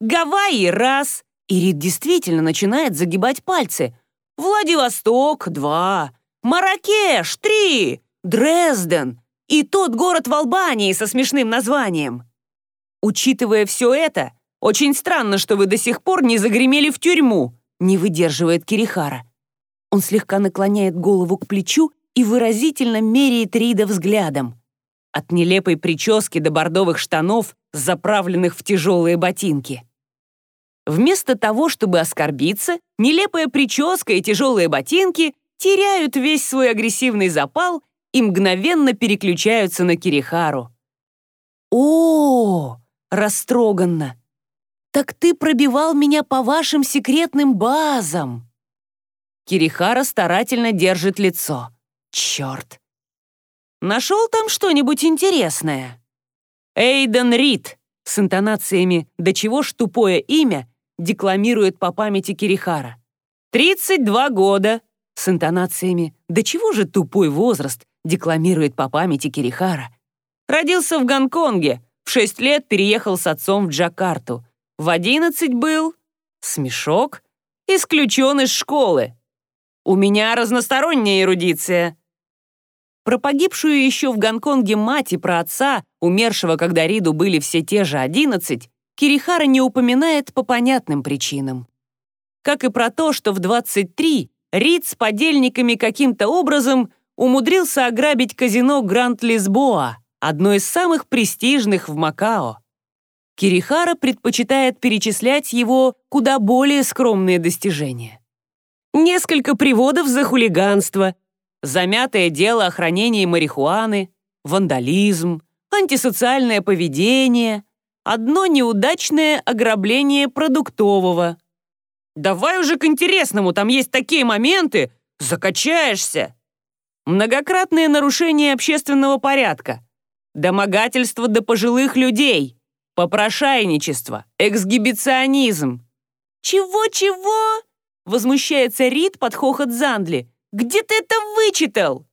Гавайи — раз». Ирид действительно начинает загибать пальцы. «Владивосток — два. Маракеш — три. Дрезден. И тот город в Албании со смешным названием». Учитывая все это, очень странно, что вы до сих пор не загремели в тюрьму», — не выдерживает Кирихара. Он слегка наклоняет голову к плечу и выразительно меряет Рида взглядом. От нелепой прически до бордовых штанов, заправленных в тяжелые ботинки. Вместо того, чтобы оскорбиться, нелепая прическа и тяжелые ботинки теряют весь свой агрессивный запал и мгновенно переключаются на Кирихару. «О, растроганно! «Так ты пробивал меня по вашим секретным базам!» Кирихара старательно держит лицо. «Черт!» «Нашел там что-нибудь интересное?» «Эйден Рид!» с интонациями «Да чего ж тупое имя?» декламирует по памяти Кирихара. «32 года!» с интонациями «Да чего же тупой возраст?» декламирует по памяти Кирихара. Родился в Гонконге, в 6 лет переехал с отцом в Джакарту, в одиннадцать был, смешок, исключен из школы. У меня разносторонняя эрудиция. Про погибшую еще в Гонконге мать и про отца, умершего, когда Риду были все те же одиннадцать, Кирихара не упоминает по понятным причинам. Как и про то, что в 23 Рид с подельниками каким-то образом умудрился ограбить казино Гранд Лисбоа, одно из самых престижных в Макао. Кирихара предпочитает перечислять его куда более скромные достижения. Несколько приводов за хулиганство, замятое дело о хранении марихуаны, вандализм, антисоциальное поведение, одно неудачное ограбление продуктового. «Давай уже к интересному, там есть такие моменты, закачаешься!» Многократное нарушение общественного порядка, домогательство до пожилых людей, Попрошайничество, эксгибиционизм. Чего-чего? Возмущается Рид под хохот Зандли. Где ты это вычитал?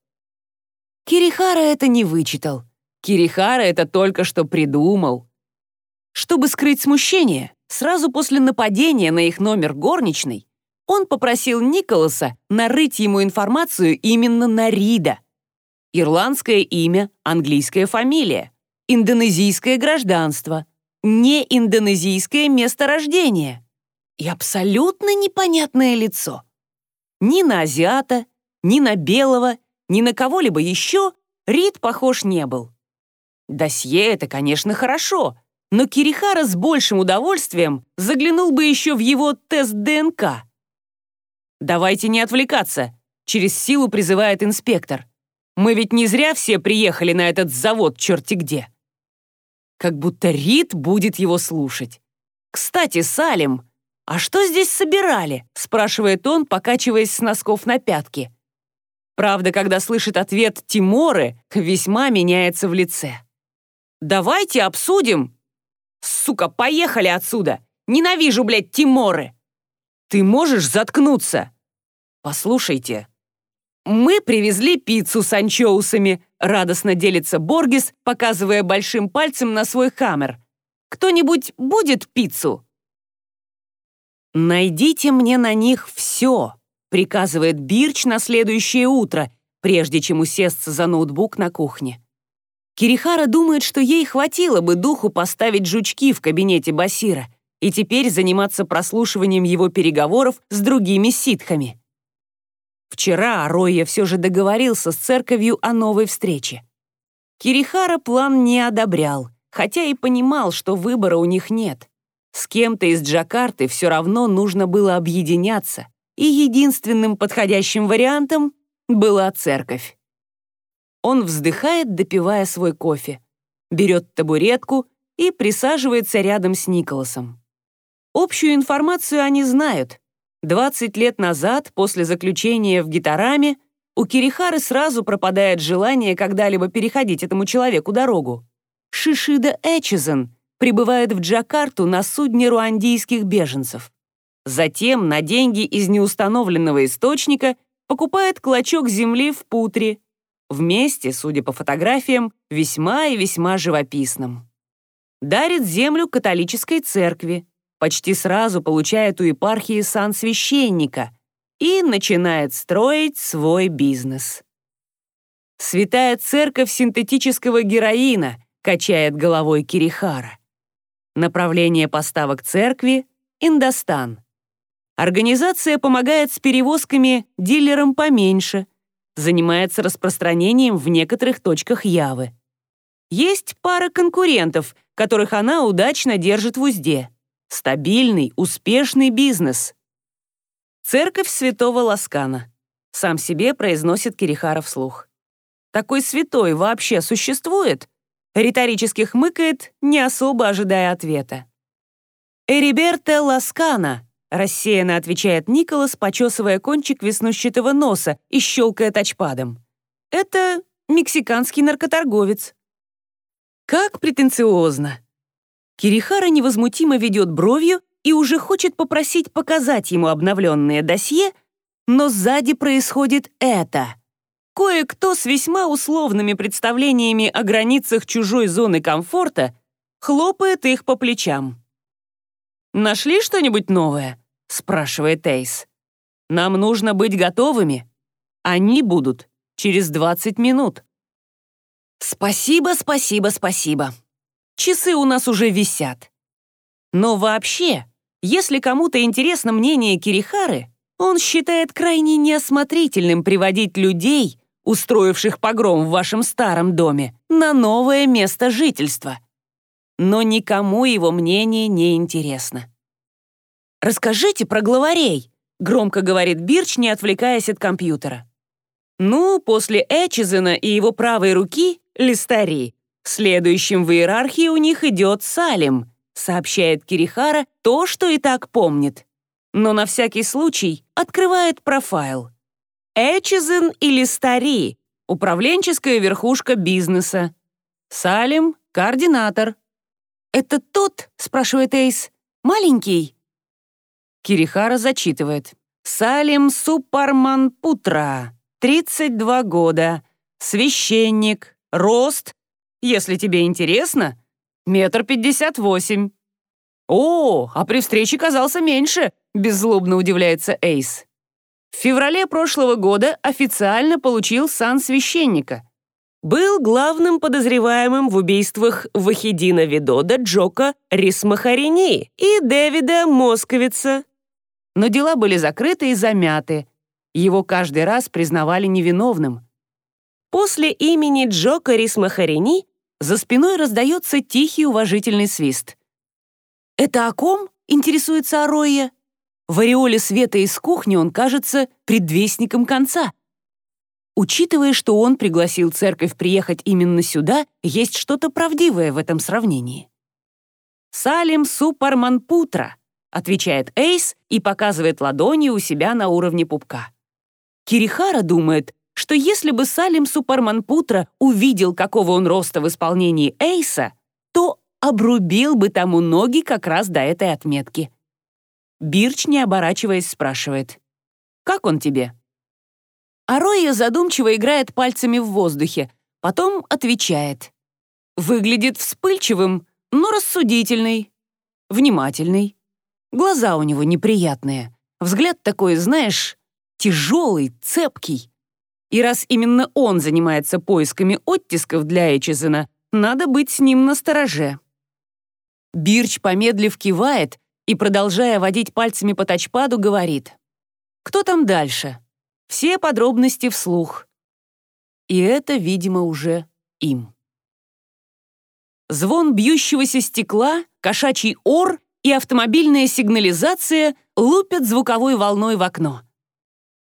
Кирихара это не вычитал. Кирихара это только что придумал. Чтобы скрыть смущение, сразу после нападения на их номер горничной, он попросил Николаса нарыть ему информацию именно на Рида. Ирландское имя, английская фамилия, индонезийское гражданство, не индонезийское место рождения и абсолютно непонятное лицо. Ни на азиата, ни на белого, ни на кого-либо еще Рид похож не был. Досье — это, конечно, хорошо, но Кирихара с большим удовольствием заглянул бы еще в его тест ДНК. «Давайте не отвлекаться», — через силу призывает инспектор. «Мы ведь не зря все приехали на этот завод черти где». Как будто Рид будет его слушать. «Кстати, Салим, а что здесь собирали?» — спрашивает он, покачиваясь с носков на пятки. Правда, когда слышит ответ Тиморы, весьма меняется в лице. «Давайте обсудим!» «Сука, поехали отсюда! Ненавижу, блядь, Тиморы!» «Ты можешь заткнуться?» «Послушайте, мы привезли пиццу с анчоусами», радостно делится Боргис, показывая большим пальцем на свой хаммер. «Кто-нибудь будет пиццу?» «Найдите мне на них все», приказывает Бирч на следующее утро, прежде чем усесться за ноутбук на кухне. Кирихара думает, что ей хватило бы духу поставить жучки в кабинете Басира и теперь заниматься прослушиванием его переговоров с другими ситхами. Вчера Роя все же договорился с церковью о новой встрече. Кирихара план не одобрял, хотя и понимал, что выбора у них нет. С кем-то из Джакарты все равно нужно было объединяться, и единственным подходящим вариантом была церковь. Он вздыхает, допивая свой кофе, берет табуретку и присаживается рядом с Николасом. Общую информацию они знают. 20 лет назад, после заключения в Гитараме, у Кирихары сразу пропадает желание когда-либо переходить этому человеку дорогу. Шишида Эчизен прибывает в Джакарту на судне руандийских беженцев. Затем на деньги из неустановленного источника покупает клочок земли в Путре, вместе, судя по фотографиям, весьма и весьма живописным. Дарит землю католической церкви, почти сразу получает у епархии сан священника и начинает строить свой бизнес. «Святая церковь синтетического героина», качает головой Кирихара. Направление поставок церкви — Индостан. Организация помогает с перевозками дилерам поменьше, занимается распространением в некоторых точках Явы. Есть пара конкурентов, которых она удачно держит в узде. Стабильный, успешный бизнес. Церковь святого Ласкана. Сам себе произносит Кирихара вслух. Такой святой вообще существует? Риторически хмыкает, не особо ожидая ответа. Эриберте Ласкана, рассеянно отвечает Николас, почесывая кончик веснущатого носа и щелкая тачпадом. Это мексиканский наркоторговец. Как претенциозно. Кирихара невозмутимо ведет бровью и уже хочет попросить показать ему обновленное досье, но сзади происходит это. Кое-кто с весьма условными представлениями о границах чужой зоны комфорта хлопает их по плечам. «Нашли что-нибудь новое?» — спрашивает Эйс. «Нам нужно быть готовыми. Они будут через 20 минут». «Спасибо, спасибо, спасибо. Часы у нас уже висят». Но вообще, если кому-то интересно мнение Кирихары, он считает крайне неосмотрительным приводить людей, устроивших погром в вашем старом доме, на новое место жительства но никому его мнение не интересно. «Расскажите про главарей», — громко говорит Бирч, не отвлекаясь от компьютера. Ну, после Эчизена и его правой руки — Листари. Следующим в иерархии у них идет Салим, сообщает Кирихара то, что и так помнит. Но на всякий случай открывает профайл. Эчизен и Листари — управленческая верхушка бизнеса. Салим — координатор. «Это тот?» — спрашивает Эйс. «Маленький?» Кирихара зачитывает. «Салим Супарман Путра, 32 года, священник, рост, если тебе интересно, метр пятьдесят восемь». «О, а при встрече казался меньше», — беззлобно удивляется Эйс. В феврале прошлого года официально получил сан священника был главным подозреваемым в убийствах Вахидина Видода Джока Рисмахарини и Дэвида Московица. Но дела были закрыты и замяты. Его каждый раз признавали невиновным. После имени Джокарис Махарини за спиной раздается тихий уважительный свист. «Это о ком?» — интересуется Ароя. В ореоле света из кухни он кажется предвестником конца. Учитывая, что он пригласил церковь приехать именно сюда, есть что-то правдивое в этом сравнении. «Салим Супарманпутра», — отвечает Эйс и показывает ладони у себя на уровне пупка. Кирихара думает, что если бы Салим Супарманпутра увидел, какого он роста в исполнении Эйса, то обрубил бы тому ноги как раз до этой отметки. Бирч, не оборачиваясь, спрашивает. «Как он тебе?» Ароя задумчиво играет пальцами в воздухе, потом отвечает. «Выглядит вспыльчивым, но рассудительный, внимательный. Глаза у него неприятные, взгляд такой, знаешь, тяжелый, цепкий. И раз именно он занимается поисками оттисков для Эчизена, надо быть с ним настороже». Бирч, помедлив, кивает и, продолжая водить пальцами по тачпаду, говорит. «Кто там дальше?» Все подробности вслух. И это, видимо, уже им. Звон бьющегося стекла, кошачий ор и автомобильная сигнализация лупят звуковой волной в окно.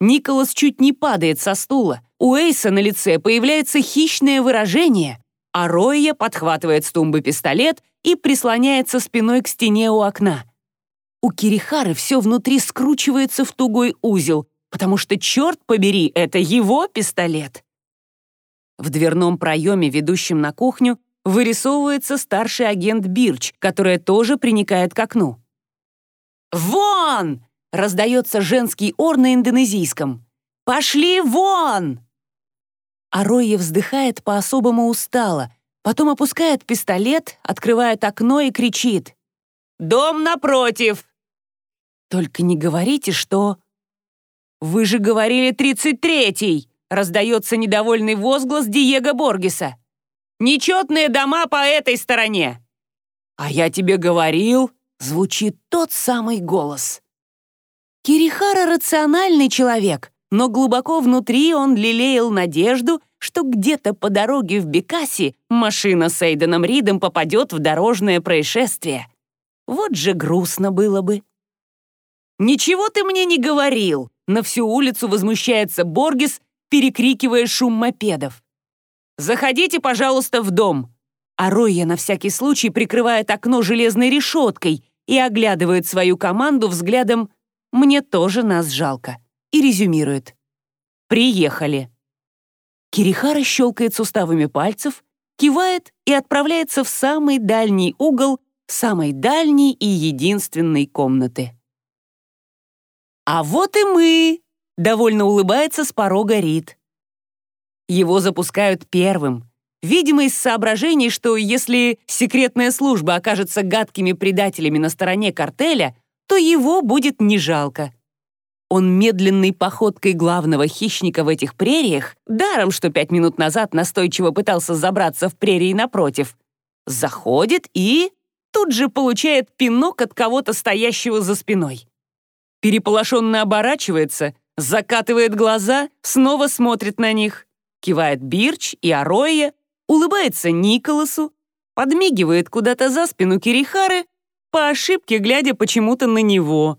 Николас чуть не падает со стула. У Эйса на лице появляется хищное выражение, а Ройя подхватывает с тумбы пистолет и прислоняется спиной к стене у окна. У Кирихары все внутри скручивается в тугой узел, потому что, черт побери, это его пистолет. В дверном проеме, ведущем на кухню, вырисовывается старший агент Бирч, которая тоже приникает к окну. «Вон!» — раздается женский ор на индонезийском. «Пошли вон!» Ароя вздыхает по-особому устало, потом опускает пистолет, открывает окно и кричит. «Дом напротив!» «Только не говорите, что...» «Вы же говорили тридцать третий!» раздается недовольный возглас Диего Боргеса. «Нечетные дома по этой стороне!» «А я тебе говорил!» звучит тот самый голос. Кирихара рациональный человек, но глубоко внутри он лелеял надежду, что где-то по дороге в Бекаси машина с Эйденом Ридом попадет в дорожное происшествие. Вот же грустно было бы. «Ничего ты мне не говорил!» На всю улицу возмущается Боргес, перекрикивая шум мопедов. «Заходите, пожалуйста, в дом!» А Ройя на всякий случай прикрывает окно железной решеткой и оглядывает свою команду взглядом «Мне тоже нас жалко» и резюмирует. «Приехали». Кирихара щелкает суставами пальцев, кивает и отправляется в самый дальний угол самой дальней и единственной комнаты. «А вот и мы!» — довольно улыбается с порога Рид. Его запускают первым, видимо, из соображений, что если секретная служба окажется гадкими предателями на стороне картеля, то его будет не жалко. Он медленной походкой главного хищника в этих прериях, даром, что пять минут назад настойчиво пытался забраться в прерии напротив, заходит и тут же получает пинок от кого-то стоящего за спиной переполошенно оборачивается, закатывает глаза, снова смотрит на них, кивает Бирч и Ароя, улыбается Николасу, подмигивает куда-то за спину Кирихары, по ошибке глядя почему-то на него.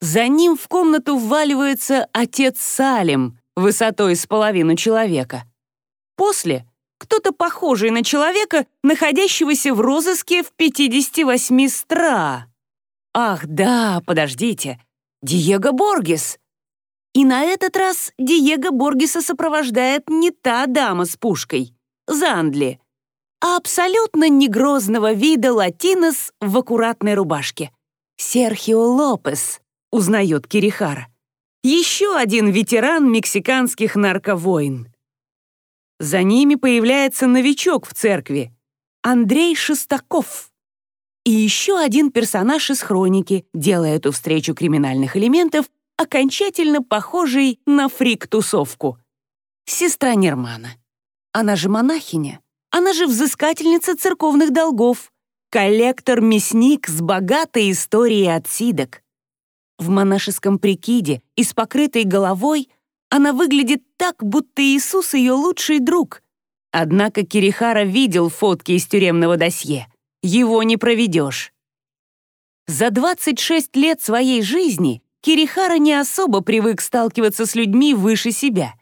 За ним в комнату вваливается отец Салим, высотой с половину человека. После — кто-то похожий на человека, находящегося в розыске в 58 стра. Ах, да, подождите. Диего Боргес. И на этот раз Диего Боргеса сопровождает не та дама с пушкой, Зандли, а абсолютно негрозного вида латинос в аккуратной рубашке. Серхио Лопес, узнает Кирихара. Еще один ветеран мексиканских нарковойн. За ними появляется новичок в церкви, Андрей Шестаков. И еще один персонаж из хроники, делая эту встречу криминальных элементов окончательно похожей на фрик-тусовку. Сестра Нермана. Она же монахиня. Она же взыскательница церковных долгов. Коллектор-мясник с богатой историей отсидок. В монашеском прикиде и с покрытой головой она выглядит так, будто Иисус ее лучший друг. Однако Кирихара видел фотки из тюремного досье. Его не проведешь. За 26 лет своей жизни Кирихара не особо привык сталкиваться с людьми выше себя.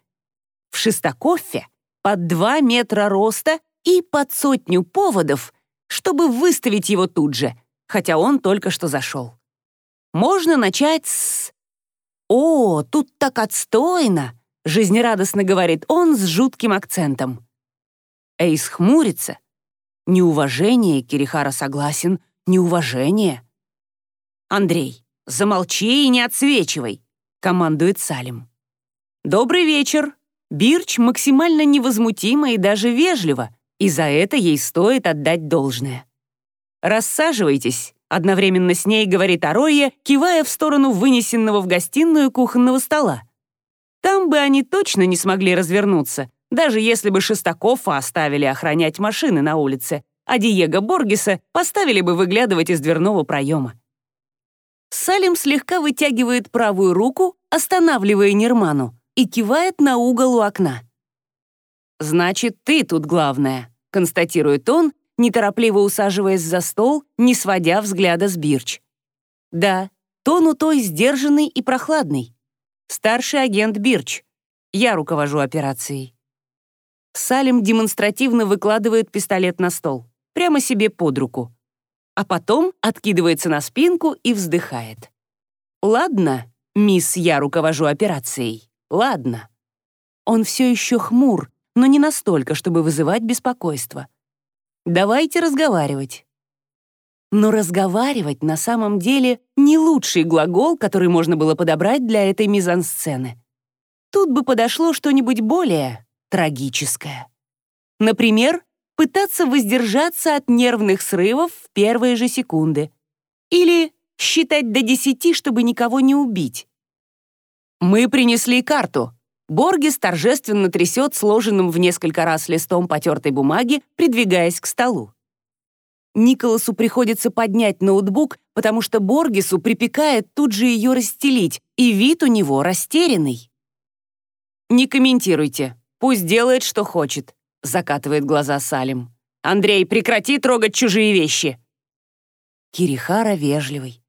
В Шестакове под 2 метра роста и под сотню поводов, чтобы выставить его тут же, хотя он только что зашел. Можно начать с... «О, тут так отстойно!» — жизнерадостно говорит он с жутким акцентом. Эйс хмурится. Неуважение, Кирихара согласен, неуважение. «Андрей, замолчи и не отсвечивай», — командует Салим. «Добрый вечер». Бирч максимально невозмутимо и даже вежливо, и за это ей стоит отдать должное. «Рассаживайтесь», — одновременно с ней говорит Ароя, кивая в сторону вынесенного в гостиную кухонного стола. Там бы они точно не смогли развернуться, даже если бы Шестакова оставили охранять машины на улице, а Диего Боргеса поставили бы выглядывать из дверного проема. Салим слегка вытягивает правую руку, останавливая Нирману, и кивает на угол у окна. «Значит, ты тут главная», — констатирует он, неторопливо усаживаясь за стол, не сводя взгляда с Бирч. «Да, тон у той сдержанный и прохладный. Старший агент Бирч. Я руковожу операцией». Салим демонстративно выкладывает пистолет на стол, прямо себе под руку а потом откидывается на спинку и вздыхает. «Ладно, мисс, я руковожу операцией. Ладно». Он все еще хмур, но не настолько, чтобы вызывать беспокойство. «Давайте разговаривать». Но разговаривать на самом деле не лучший глагол, который можно было подобрать для этой мизансцены. Тут бы подошло что-нибудь более трагическое. Например, пытаться воздержаться от нервных срывов в первые же секунды. Или считать до десяти, чтобы никого не убить. «Мы принесли карту». Боргис торжественно трясет сложенным в несколько раз листом потертой бумаги, придвигаясь к столу. Николасу приходится поднять ноутбук, потому что Боргису припекает тут же ее расстелить, и вид у него растерянный. «Не комментируйте. Пусть делает, что хочет. — закатывает глаза Салим. «Андрей, прекрати трогать чужие вещи!» Кирихара вежливый.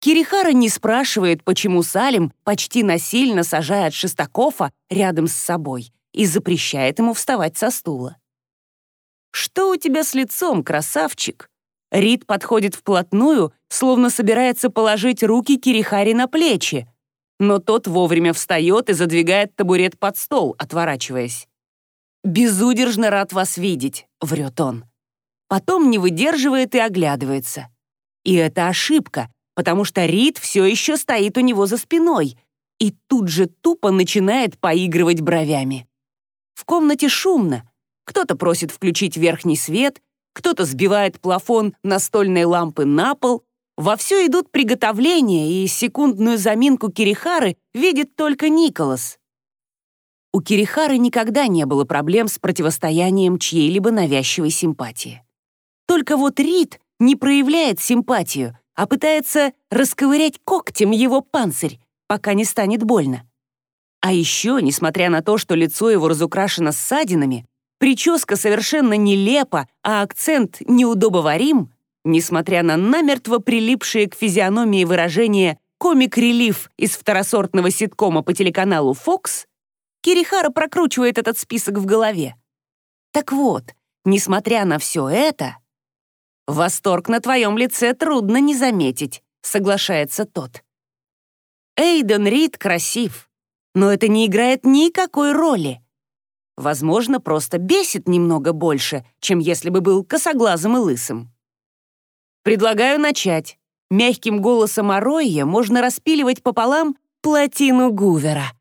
Кирихара не спрашивает, почему Салим почти насильно сажает Шестакова рядом с собой и запрещает ему вставать со стула. «Что у тебя с лицом, красавчик?» Рид подходит вплотную, словно собирается положить руки Кирихаре на плечи, но тот вовремя встает и задвигает табурет под стол, отворачиваясь. «Безудержно рад вас видеть», — врет он. Потом не выдерживает и оглядывается. И это ошибка, потому что Рид все еще стоит у него за спиной и тут же тупо начинает поигрывать бровями. В комнате шумно. Кто-то просит включить верхний свет, кто-то сбивает плафон настольной лампы на пол. Вовсю идут приготовления, и секундную заминку Кирихары видит только Николас. У Кирихары никогда не было проблем с противостоянием чьей-либо навязчивой симпатии. Только вот Рид не проявляет симпатию, а пытается расковырять когтем его панцирь, пока не станет больно. А еще, несмотря на то, что лицо его разукрашено ссадинами, прическа совершенно нелепа, а акцент неудобоварим, несмотря на намертво прилипшие к физиономии выражение «комик-релиф» из второсортного ситкома по телеканалу Fox, Кирихара прокручивает этот список в голове. Так вот, несмотря на все это, «Восторг на твоем лице трудно не заметить», — соглашается тот. Эйден Рид красив, но это не играет никакой роли. Возможно, просто бесит немного больше, чем если бы был косоглазым и лысым. Предлагаю начать. Мягким голосом Ароя можно распиливать пополам плотину Гувера.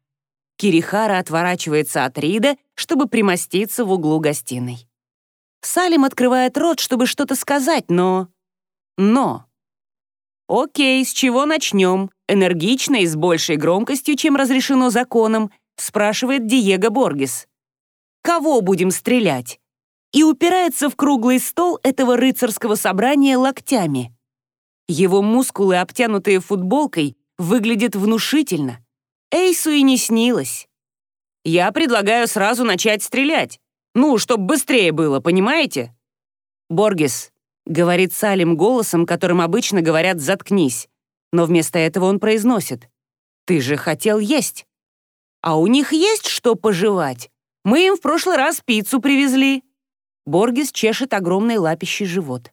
Кирихара отворачивается от Рида, чтобы примоститься в углу гостиной. Салим открывает рот, чтобы что-то сказать, но... Но... «Окей, с чего начнем?» Энергично и с большей громкостью, чем разрешено законом, спрашивает Диего Боргес. «Кого будем стрелять?» И упирается в круглый стол этого рыцарского собрания локтями. Его мускулы, обтянутые футболкой, выглядит внушительно. Эйсу и не снилось. Я предлагаю сразу начать стрелять. Ну, чтоб быстрее было, понимаете? Боргес, говорит Салим голосом, которым обычно говорят «заткнись», но вместо этого он произносит «Ты же хотел есть». А у них есть что пожевать. Мы им в прошлый раз пиццу привезли. Боргес чешет огромный лапищий живот.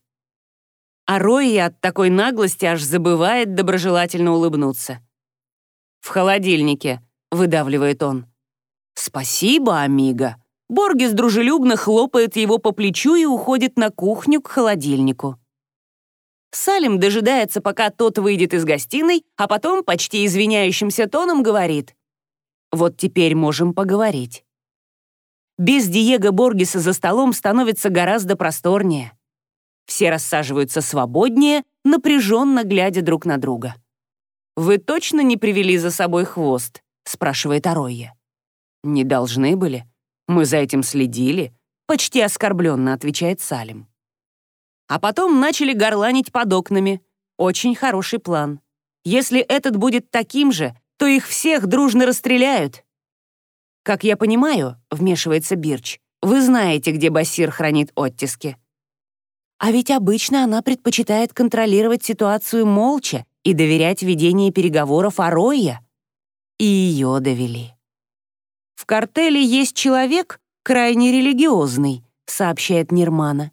А Ройи от такой наглости аж забывает доброжелательно улыбнуться. «В холодильнике», — выдавливает он. «Спасибо, Амиго». Боргес дружелюбно хлопает его по плечу и уходит на кухню к холодильнику. Салим дожидается, пока тот выйдет из гостиной, а потом почти извиняющимся тоном говорит. «Вот теперь можем поговорить». Без Диего Боргеса за столом становится гораздо просторнее. Все рассаживаются свободнее, напряженно глядя друг на друга. «Вы точно не привели за собой хвост?» — спрашивает Аройя. «Не должны были. Мы за этим следили», — почти оскорбленно отвечает Салим. А потом начали горланить под окнами. Очень хороший план. Если этот будет таким же, то их всех дружно расстреляют. «Как я понимаю», — вмешивается Бирч, «вы знаете, где Басир хранит оттиски». А ведь обычно она предпочитает контролировать ситуацию молча и доверять ведение переговоров о Ройе. И ее довели. «В картеле есть человек, крайне религиозный», — сообщает Нирмана.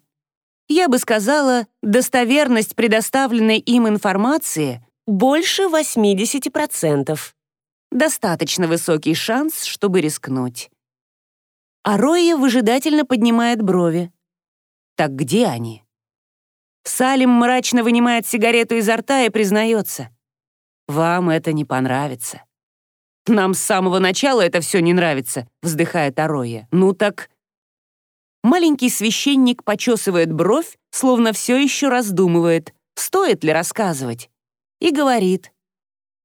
«Я бы сказала, достоверность предоставленной им информации больше 80%. Достаточно высокий шанс, чтобы рискнуть». А Роя выжидательно поднимает брови. «Так где они?» Салим мрачно вынимает сигарету изо рта и признается. «Вам это не понравится». «Нам с самого начала это все не нравится», — вздыхает Ароя. «Ну так...» Маленький священник почесывает бровь, словно все еще раздумывает, стоит ли рассказывать, и говорит.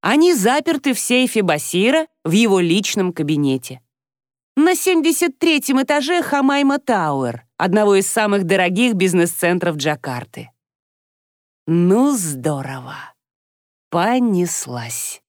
Они заперты в сейфе Басира в его личном кабинете. На 73-м этаже Хамайма Тауэр, одного из самых дорогих бизнес-центров Джакарты. Ну, здорово. Понеслась.